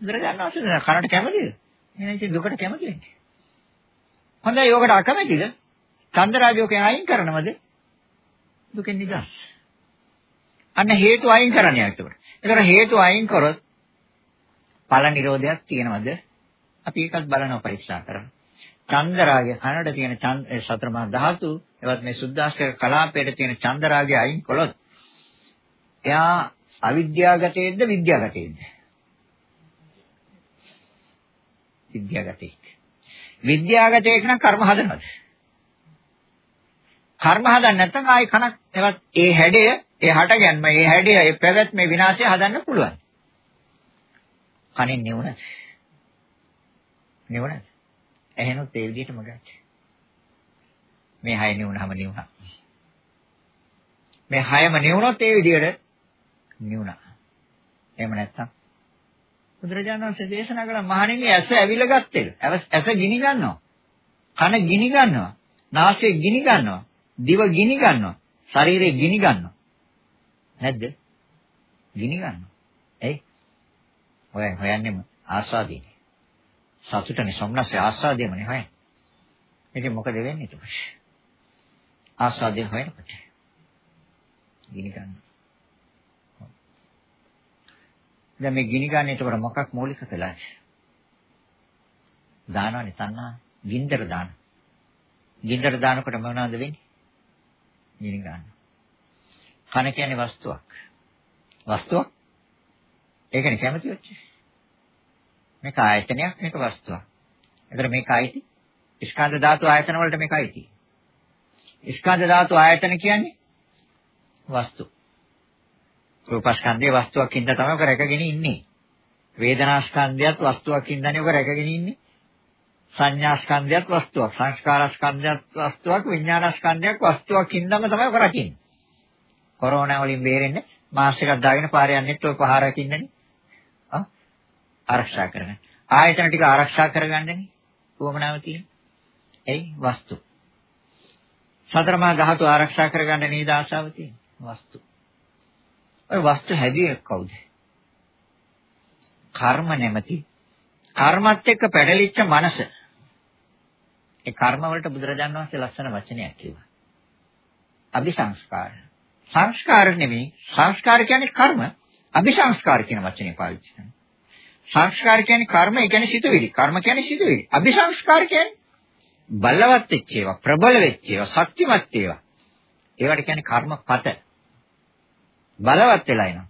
[SPEAKER 1] දුර ගන්න අවශ්‍ය නැහැ. කනට කැමතිද? එහෙනම් ඉතින් දුකට කැමති වෙන්නේ. හොඳයි යෝගට අකමැතිද? චන්දරාගය ඔකෙන් අයින් කරනවද? දුකෙන් නිදහස්. අන්න හේතු අයින් කරන්නේ එතකොට. ඒතර හේතු අයින් කරොත් ඵල නිරෝධයක් තියෙනවද? අපි ඒකත් බලනවා පරීක්ෂා කරමු. චන්දරාගය කනට තියෙන සතර මහා ධාතු එවත් මේ සුද්දාස්ක කලාපයට තියෙන චන්දරාගය අයින් කළොත් එයා අවිද්‍යාවගතයේද විද්‍යාවගතයේද? විද්‍යාවගතයේ. විද්‍යාවගතයේක නම් කර්ම හදනවද? කර්ම හදන්න නැත්නම් ආයි කනක් එවත් ඒ හැඩය, ඒ හටගන්ම, ඒ හැඩය, ඒ පැවැත්ම, මේ විනාශය හදන්න පුළුවන්. කණෙන් නෙවුණා. නෙවුණා. එහෙනම් ඒ විදිහටම ගන්න. මේ හය නෙවුනහම නෙවුණා. මේ හයම නෙවුනොත් ඒ විදිහට නෙවුණා. එහෙම නැත්තම් බුදුරජාණන් වහන්සේ දේශනා කළ මහණෙනි ඇස ඇවිල ගත්තේ. ඇස ගිනි ගන්නවා. කන ගිනි ගන්නවා. නාසය ගිනි ගන්නවා. දිව ගිනි ගන්නවා. ශරීරය ගිනි ගන්නවා. නැද්ද? ගිනි ගන්නවා. එයි. ඔය හොයන්නේම ආස්වාදීනේ. සතුටනේ සොම්නස්සේ ආස්වාදයමනේ හොයන්නේ. ඉතින් මොකද වෙන්නේ එතකොට? ආස්වාදය හොයනකොට ගිනි ගන්නවා. දැන් මේ ගිනි ගන්න එතකොට මොකක් මූලික කළාද? දානවනේ තණ්හා ගින්දර දාන. ගින්දර දානකොට මොනවද වෙන්නේ? ගිනි ගන්න. කන කියන්නේ වස්තුවක්. වස්තුවක්? ඒකනේ කැමති වෙච්චේ. මේක ආයතනයක් මේක වස්තුවක්. එතකොට මේක අයිති ස්කන්ධ ධාතු ආයතන වලට මේක අයිති. ස්කන්ධ ධාතු ආයතන කියන්නේ වස්තු. රූපස්කන්ධයේ වස්තුවක් ඉඳ තමයි ඔක රැකගෙන ඉන්නේ. වේදනාස්කන්ධයත් වස්තුවක් ඉඳන්නේ ඔක රැකගෙන ඉන්නේ. සංඥාස්කන්ධයත් වස්තුවක්, සංස්කාරස්කන්ධයත් වස්තුවක්, විඥානස්කන්ධයක් වස්තුවක් ඉඳන්ම තමයි ඔක රකින්නේ. කොරෝනා වලින් බේරෙන්න මාස් එකක් දාගෙන පාරේ යන්නෙත් ඔය පහරකින්නනේ. ආ ආරක්ෂා කරගන්න. ආයතන ටික ආරක්ෂා කරගන්නනේ. කොහොමනාව තියෙන්නේ. එයි වස්තු. සතරමා ධාතු ආරක්ෂා කරගන්න නේද ආශාව තියෙන්නේ. වස්තු. ඔය වස්තු හැදුවේ කවුද? කර්ම නැමැති කර්මත් එක්ක පැටලිච්ච මනස. ඒ කර්ම වලට බුදුරජාන් වහන්සේ ලස්සන වචනයක් කිව්වා. අபிසංස්කාර. සංස්කාර නෙමෙයි සංස්කාර කියන්නේ කර්ම. අபிසංස්කාර කියන වචනේ පාවිච්චි කරනවා. සංස්කාර කියන්නේ කර්ම, ඒ කියන්නේ සිතුවිලි. කර්ම කියන්නේ සිතුවිලි. අபிසංස්කාර කියන්නේ බලවත් වෙච්ච ඒවා, ප්‍රබල වෙච්ච ඒවා, ශක්තිමත් ඒවා. ඒවට කියන්නේ කර්මපත. බලවත් වෙලා එනවා.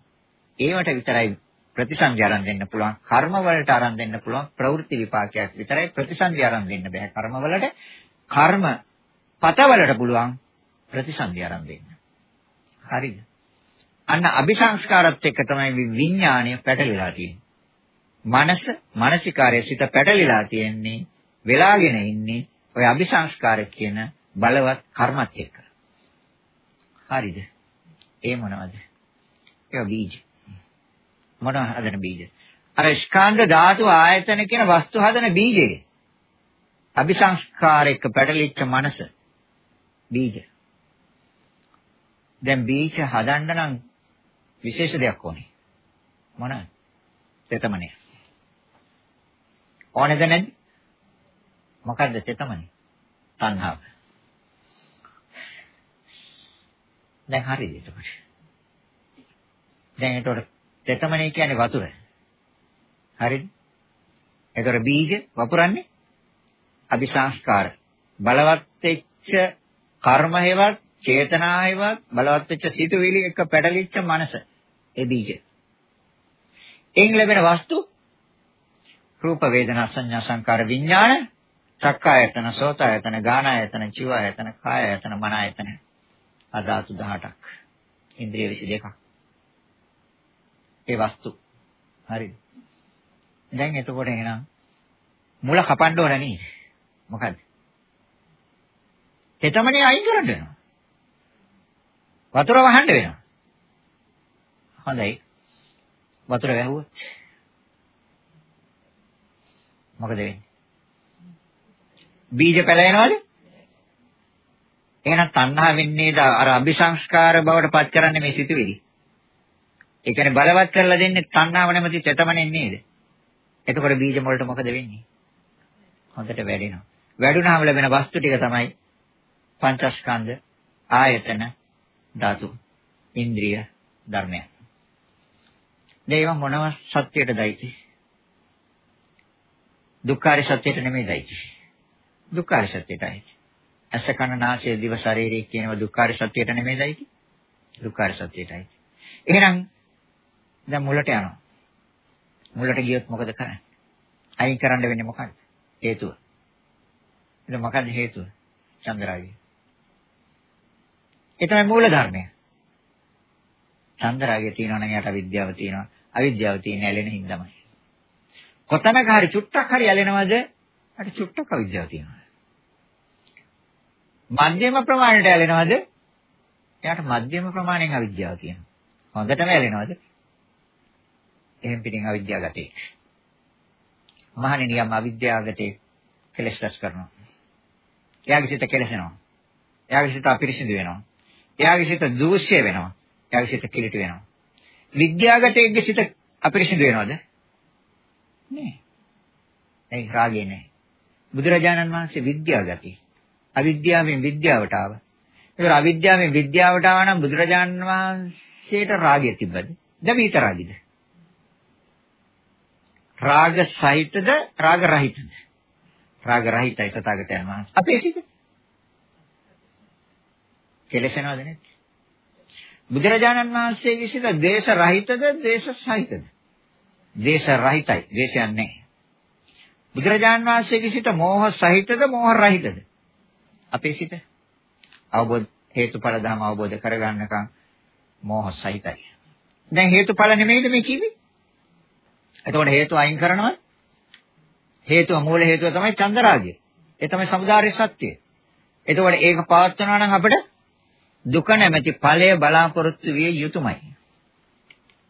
[SPEAKER 1] ඒවට විතරයි ප්‍රතිසන්දි ආරම්භ දෙන්න පුළුවන්. කර්ම වලට ආරම්භ දෙන්න පුළුවන්. ප්‍රවෘත්ති විපාකයක් විතරයි ප්‍රතිසන්දි ආරම්භ දෙන්න බෑ. කර්ම වලට කර්ම පත වලට පුළුවන් ප්‍රතිසන්දි ආරම්භ දෙන්න. හරිද? අන්න අபிසංස්කාරත් එක්ක තමයි විඥාණය පැටලෙලා තියෙන්නේ. මනස, මානසිකාරය සිත පැටලෙලා තියෙන්නේ, වෙලාගෙන ඉන්නේ ඔය අபிසංස්කාර කියන බලවත් කර්මත් එක්ක. හරිද? ඒ මොනවද? ඒ බීජ. මොනව හදන බීජ? අර ස්කන්ධ ධාතු ආයතන කියන වස්තු හදන බීජේ. අபிසංස්කාර එක්ක පැටලිච්ච මනස බීජ. දැන් බීජ හදන්න නම් විශේෂ දෙයක් ඕනේ. මොනවද? තෙතමනේ. ඕනේද නැද්ද? මොකද්ද තෙතමනේ? තණ්හාව. දැන් හරිද එතකොට? දැන් එතකොට තෙතමනේ කියන්නේ වතුර. හරිද? එතකොට බීජ වපුරන්නේ අபிසංස්කාර. බලවත් වෙච්ච කර්ම හේවත්, චේතනා හේවත් බලවත් වෙච්ච සිතුවිලි එක පැටලිච්ච මනස. ඒ බීජ. එයින් ලැබෙන වස්තු රූප වේදනා සංඥා සංකාර විඥාන චක්කායතන සෝතායතන ගානායතන චිවායතන කායායතන මනායතන. අදාතු 18ක් ඉන්ද්‍රිය 22ක් ඒ වස්තු. හරිද දැන් එතකොට එහෙනම් මුල කපන්න ඕන නේද? මොකද්ද? තෙතමනේ අයින් කරන්න වෙනවා වතුර වහන්න වෙනවා හොඳයි වතුර වැහුවොත් මොකද වෙන්නේ? බීජ පැලෙනවද? එහෙනම් තණ්හා වෙන්නේද අර අபிසංස්කාර බවට පත් කරන්නේ මේ සිතුවිලි. ඒ කියන්නේ බලවත් කරලා දෙන්නේ තණ්හාව නැමැති තෙතමනේ නේද? එතකොට බීජ වලට මොකද වෙන්නේ? හොඳට වැඩෙනවා. වැඩුණාම ලැබෙන වස්තු ටික තමයි පංචස්කන්ධ, ආයතන, ධාතු, ඉන්ද්‍රිය, ධර්මය. දේව මොනව සත්‍යයටදයිති? දුක්ඛාර සත්‍යයට නෙමෙයිදයි. දුක්ඛාර සත්‍යයටයි. ඇස කන නාසය දිව ශරීරය කියනවා දුක්ඛාර සත්‍යයට නෙමෙයිදයි. දුක්ඛාර සත්‍යයටයි. එහෙනම් දැන් මුලට යනවා. මුලට ගියොත් මොකද කරන්නේ? අයින් කරන්න වෙන්නේ මොකක්ද? හේතුව. ඒක මොකක්ද හේතුව? චන්ද්‍රාගය. ඒ තමයි මූල ධර්මය. චන්ද්‍රාගය තියෙනවා නම් යට අවිද්‍යාව තියෙනවා. අවිද්‍යාව තියෙන ඇලෙන හින්දාමයි. කොතනක හරි චුට්ටක් හරි ඇලෙනවද? අර චුට්ටක් අවිද්‍යාව තියෙනවා. මධ්‍යම ප්‍රමාණයට ඇලෙනවද? එයාට මධ්‍යම ප්‍රමාණයෙන් අවිද්‍යාව තියෙනවා. හොඳටම ඇලෙනවද? එහෙන් පිටින් අවිද්‍යාව ගතේ. මහණෙනි යම් අවිද්‍යාවගතේ කෙලස් රැස් කරනවා. එයාගේ සිත කෙලසෙනවා. එයාගේ සිත අපිරිසිදු වෙනවා. එයාගේ සිත දූෂ්‍ය වෙනවා. එයාගේ සිත කිලිට වෙනවා. විද්‍යාගතයේ සිත අපිරිසිදු වෙනවද? නෑ. ඒ රාගේ නෑ. බුදුරජාණන් වහන්සේ විද්‍යාගති. අවිද්‍යාවෙන් විද්‍යාවට ආවා. ඒක අවිද්‍යාවෙන් විද්‍යාවට ආවා නම් බුදුරජාණන් වහන්සේට රාගය තිබ්බද? දැන් විත රාගිද? රාග සහිතද රාග රහිතද? රාග රහිතයි තථාගතයන් වහන්සේ. අපේ සිත කෙලෙසනවද නැද්ද? බුදුරජාණන් වහන්සේගේ සිත දේශ රහිතද දේශ සහිතද? ද්වේෂ රහිතයි. ද්වේෂයක් නැහැ. බුදුරජාන් වහන්සේගේ සිත මෝහ සහිතද මෝහ රහිතද? අපේ සිත අවබෝධ හේතුඵල ධම අවබෝධ කරගන්නකම් මෝහ සහිතයි. දැන් හේතුඵල නෙමෙයිද මේ කිව්වේ? එතකොට හේතු අයින් කරනවා. හේතුව මූල හේතුව තමයි චන්දරාගය. ඒ තමයි සමුදාය සත්‍යය. එතකොට ඒක පවත්වනවා නම් අපිට දුක නැමැති ඵලය බලාපොරොත්තු විය යුතුමයි.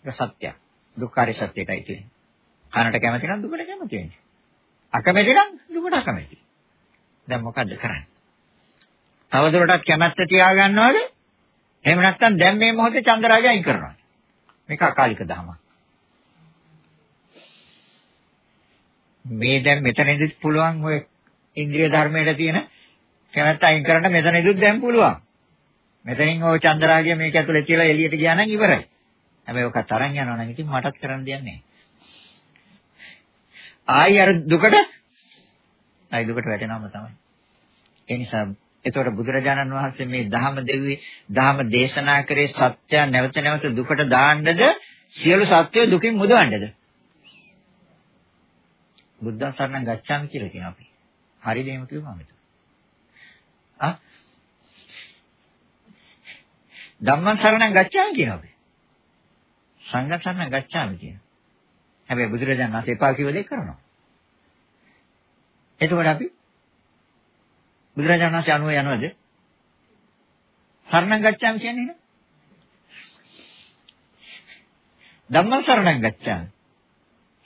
[SPEAKER 1] ඒක සත්‍යයක්. දුක්ඛාර සත්‍යයටයි තියෙන්නේ. කනට කැමති නම් දුකට කැමති වෙන්නේ. අකමැති නම් දුකට අකමැති. දැන් මොකද්ද කරන්නේ? තවදුරටත් කැමැත්ත තියාගන්නවද? එහෙම නැත්නම් දැන් මේ මොහොතේ චන්දරාගය අයින් කරනවා. මේක අකාලික ධමයක්. මේ දැන් මෙතනදිත් පුළුවන් ඔය ඉන්ද්‍රිය ධර්මයට තියෙන කැමැත්ත අයින් කරන්න මෙතනදිත් දැන් පුළුවන්. මෙතනින් ওই චන්දරාගය මේක ඇතුලේ තියලා එළියට ගියා නම් ඉවරයි. හැබැයි ඔක තරන් යනවා නම් ඉතින් මටත් කරන්න දෙයක් නැහැ. ආයි අර දුකට ආයි දුකට වැටෙනවම තමයි. ඒ නිසා එතකොට බුදුරජාණන් වහන්සේ මේ ධහම දෙවි ධහම දේශනා කරේ සත්‍ය නැවත නැවත දුකට දාන්නද සියලු සත්‍යය දුකින් මුදවන්නද? බුද්ධ සරණ ගච්ඡාමි කියලා කියනවා අපි. හරිද එහෙම කිව්වම ඒක. ආ ධම්මං සරණං ගච්ඡාමි කියනවා අපි. සංඝසරණ ගච්ඡාමි කියන. හැබැයි බුදුරජාණන් වහන්සේ එපා කිව්ව දේ කරනවා. එතකොට අපි බුදුරජාණන් වහන්සේ අනුව යනවද? සරණං ගච්ඡාමි කියන්නේ නේද? ධම්ම සරණං ගච්ඡාමි.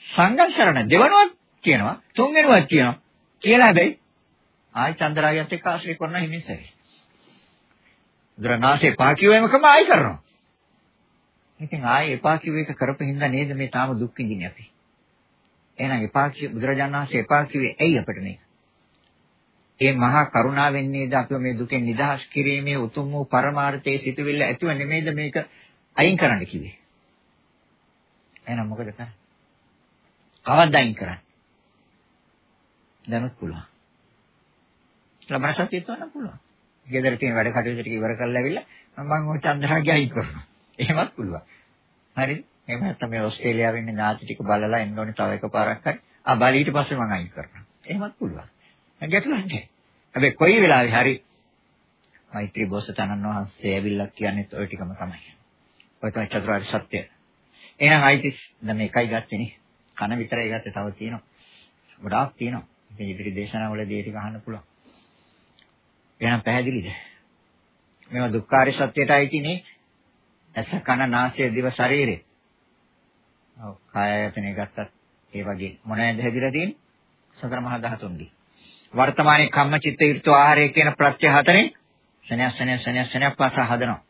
[SPEAKER 1] සංඝ සරණ දෙවනුවක් කියනවා තුන්වෙනුවක් කියනවා කියලා හැබැයි ආයි චන්දරාගයත් එක්ක ආශ්‍රය කරන හිමිසරි. බුදුරණාහි පා කිව්වෙමකම ආයි කරනවා. ඉතින් ආයේ එපා කිව්ව එක කරපින්ද නේද මේ තාම දුක් විඳින්නේ අපි. එහෙනම් එපා කිය බුදුරජාණන් වහන්සේ එපා කිව්වේ ඇයි අපිට මේක? ඒ මහා කරුණාවෙන් නේද අපි මේ දුකෙන් නිදහස් කිරීමේ උතුම් වූ පරමාර්ථයේ සිටවිල්ල ඇතුව නෙමෙයිද මේක අයින් කරන්න කිව්වේ. එහෙනම් මොකද කරන්නේ? කවද්ද අයින් කරන්නේ? දැනුත් පුළුවන්. ලබන සතිය තුන පුළුවන්. ගෙදර තියෙන වැඩ කටයුතු ටික ඉවර කරලා ඇවිල්ලා මම ඔය චන්ද්‍රාගේ අයින් කරනවා. එහෙමත් පුළුවන්. හරිද? එහෙම නැත්නම් මේ ඕස්ට්‍රේලියාවේ ඉන්න ඥාති ටික බලලා එන්න ඕනේ තව එකපාරක් හරි. ආ බලලා ඊට පස්සේ මම අයින් කරනවා. එහෙමත් පුළුවන්. ගැටලුවක් නැහැ. හැබැයි කොයි වෙලාවෙ හරි මෛත්‍රී බෝසතාණන් වහන්සේ ඇවිල්ලා කියන්නේ ඔය ටිකම තමයි. ඔය තමයි චතුරාර්ය සත්‍ය. එහෙනම් අයිතිස් දැන් මේකයි ගත්තේ නේ. කන විතරයි ගත්තේ තව තියෙනවා. ගොඩාක් තියෙනවා. ඉතින් ඉදිරි දේශනාවලදී ඒ ටික අහන්න පුළුවන්. එහෙනම් පැහැදිලිද? මේවා දුක්ඛාරය සත්‍යයට අයිතිනේ. ඇස කන නාසය දිව ශරීරය. ඔව් කායයතනෙ ගත්තත් ඒ වගේ මොනවද හැදිලා තියෙන්නේ? සතර මහා ධාතුන්ගේ. වර්තමානයේ කම්මචිත්ත ඍතු ආහාරය කියන ප්‍රත්‍ය හතරෙන් සෙනයක් සෙනයක් සෙනයක් සෙනයක් පාස හදනවා.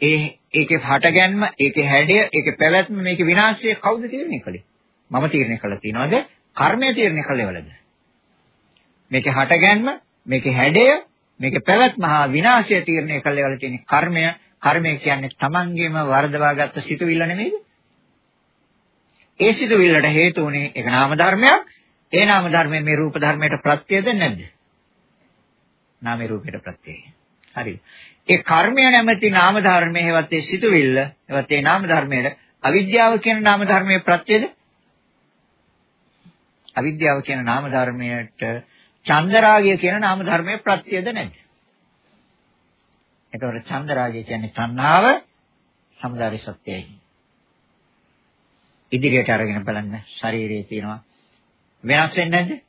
[SPEAKER 1] ඒ ඒකේ හටගැන්ම, ඒකේ හැඩය, ඒකේ පැවැත්ම, මේකේ විනාශය කවුද තීරණය කළේ? මම තීරණය කළා තියනවාද? කර්මය තීරණය කළේ වලද? මේකේ හටගැන්ම, මේකේ හැඩය, මේකේ පැවැත්ම හා විනාශය තීරණය කළේ වල තියෙන කර්මය, කර්මය කියන්නේ තමන්ගේම වර්ධවාගත්ත සිතුවිල්ල නෙමෙයිද? ඒ සිතුවිල්ලට හේතු උනේ ඒක නාම ධර්මයක්. ඒ නාම ධර්මයේ මේ රූප ධර්මයට ප්‍රත්‍යද නැද්ද? නාමේ රූපයට ප්‍රත්‍යයයි. හරිද? ඒ කර්මය නැමැති නාම ධර්මයේ හෙවත් ඒ සිතුවිල්ල හෙවත් ඒ නාම ධර්මයේ අවිද්‍යාව කියන නාම ධර්මයේ ප්‍රත්‍යද? අවිද්‍යාව කියන නාම ධර්මයට චන්දරාගය කියන නාම ධර්මයේ ප්‍රත්‍යද නැද්ද? එතකොට චන්දරාගය කියන්නේ තණ්හාව සමුදාය සත්‍යයි. ඉදිරියට අරගෙන බලන්න ශරීරයේ තියෙනවා වෙනස් වෙන්නේ නැද්ද?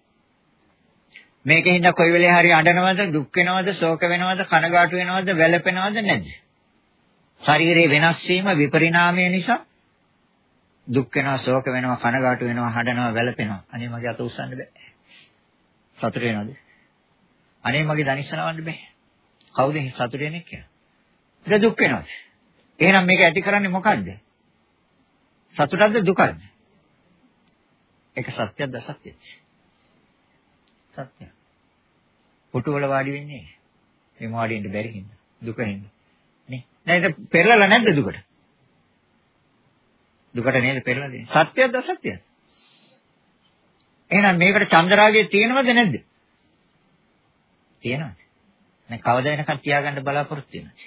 [SPEAKER 1] මේකෙන් ඉඳ කොයි වෙලේ හරි අඬනවද, දුක් වෙනවද, ශෝක වෙනවද, කනගාටු වෙනවද, වැළපෙනවද නැද්ද? ශරීරයේ වෙනස් වීම විපරිණාමය නිසා දුක් වෙනවා, ශෝක වෙනවා, කනගාටු වෙනවා, හඬනවා, වැළපෙනවා. අනේ මගේ අත උස්සන්න බෑ. සතුට වෙනවද? අනේ මගේ දනිස්සනවන්න බෑ. කවුද සතුට වෙන්නේ කියලා? ඒක දුක් වෙනවද? එහෙනම් මේක ඇති කරන්නේ මොකද්ද? සතුටක්ද දුකක්ද? ඒක සත්‍යද අසත්‍යද? සත්‍යයි. පුටු වල වාඩි වෙන්නේ මේ වාඩි වෙන්න බැරි හින්දා දුක හින්දා නේ නේද පෙරලලා නැද්ද දුකට දුකට නේද පෙරලලා දෙන්නේ සත්‍යද අසත්‍යද එහෙනම් මේකට චන්දරාගය තියෙනවද නැද්ද තියෙනවද නේ කවද වෙනකන් තියාගන්න බලාපොරොත්තු වෙනවද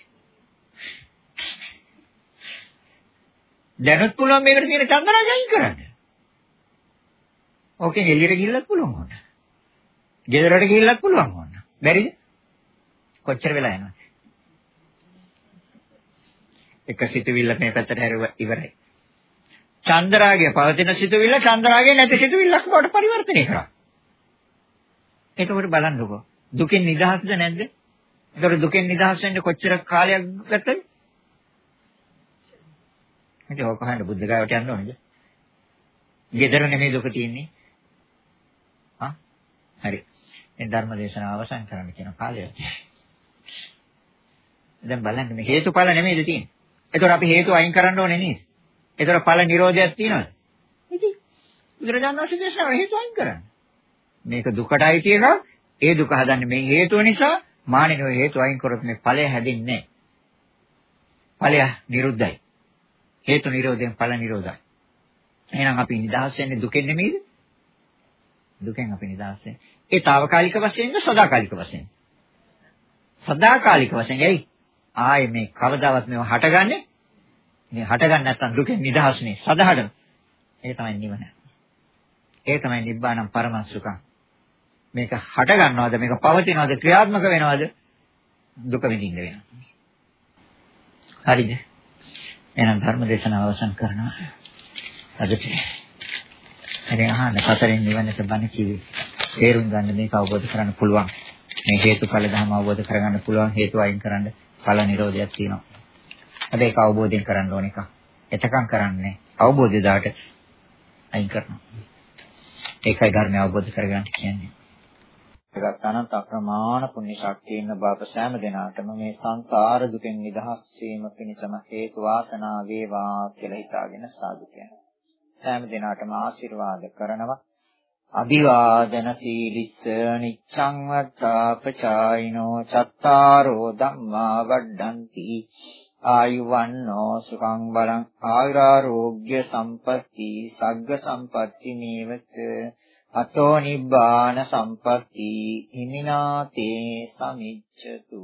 [SPEAKER 1] දැනුත් පුළුවන් මේකට තියෙන චන්දරාගය අයින් කරන්න ඕකෙන් එළියට ගිහිල්ලත් පුළුවන් හොන්න ගෙදරට ගිහිල්ලත් පුළුවන් වුණා. බැරිද? කොච්චර වෙලා යනවද? එක සිතුවිල්ල මේ පැත්තට හැරුව ඉවරයි. චන්ද්‍රාගය පවතින සිතුවිල්ල චන්ද්‍රාගය නැති සිතුවිල්ලක් බවට පරිවර්තනය කරා. එතකොට බලන්නකෝ. දුකෙන් නිදහස්ද නැද්ද? එතකොට දුකෙන් නිදහස් වෙන්න කොච්චර කාලයක් ගත්තද? ඉතින් ඔක හරියට බුද්ධ ගාවට යන්න ඕනේද? ගෙදර නෙමෙයි දුක තියෙන්නේ. හා? හරි. මේ ධර්ම දේශනාව අවසන් කරන්න කියන කාලය. දැන් බලන්න මේ හේතුඵල නෙමෙයිද තියෙන්නේ. ඒතකොට අපි හේතු අයින් කරන්න ඕනේ නේද? ඒතකොට ඵල නිරෝධයක් තියෙනවද? ඉතින් බුදුරජාණන් වහන්සේ දේශනාව හේතු අයින් කරන්න. මේක දුකටයි කියලා ඒ දුක හදන්නේ මේ හේතුව නිසා මානිනෝ හේතු අයින් කරොත් මේ ඵලය හැදෙන්නේ නැහැ. ඵලය නිරුද්ධයි. හේතු නිරෝධයෙන් ඵල නිරෝධයි. එහෙනම් අපි නිදහස් වෙන්නේ දුකෙන් නෙමෙයිද? දුකෙන් අපි නිදහස් වෙන්නේ. ඒ తాවකාලික වශයෙන්ද සදාකාලික වශයෙන්? සදාකාලික වශයෙන්. ඇයි? ආයේ මේ කවදාවත් මේව හටගන්නේ මේ හටගන්න නැත්නම් දුකෙන් නිදහස්නේ සදාහඩම. ඒ තමයි නිවන. ඒ තමයි නිබ්බානම් පරම සුඛං. මේක හට ගන්නවද මේක පවතිනවද ක්‍රියාත්මක වෙනවද දුක විඳින්න වෙනවා. හරිද? එහෙනම් ධර්ම දේශනාව අවසන් කරනවා. අදට. එනේ අහන්න සතරෙන් නිවනට බණ කිවි. තේරුම් ගන්න මේක අවබෝධ කරගන්න පුළුවන්. මේ හේතුඵල ධර්ම අවබෝධ කරගන්න පුළුවන් හේතු අයින් කරන්න ඵල නිරෝධයක් තියෙනවා. හැබැයි ඒක අවබෝධයෙන් කරන්න ඕන එක. එතකන් කරන්නේ අවබෝධය දාට අයින් කරනවා. ඒකයි ධර්මය අවබෝධ කරගන්න කියන්නේ. ඒකත් අනන්ත අප්‍රමාණ පුණ්‍ය ශක්තිය ඉන්න බව සෑම දිනාටම මේ සංසාර දුකෙන් නිදහස් වීම පිණිසම හේතු වාසනා වේවා කියලා හිතාගෙන සාදු කියනවා. සෑම දිනාටම ආශිර්වාද කරනවා. අභිවාදන සීලිස්ස නිච්ඡං වත්තාපචායිනෝ චත්තාරෝ ධම්මා වඩ්ඩಂತಿ ආයුවන්නෝ සුඛං බලං ආයුරාෝග්‍ය සම්පatti සග්ග සම්පatti නේවත අතෝ නිබ්බාන සම්පatti හිමිනාතේ සමිච්ඡතු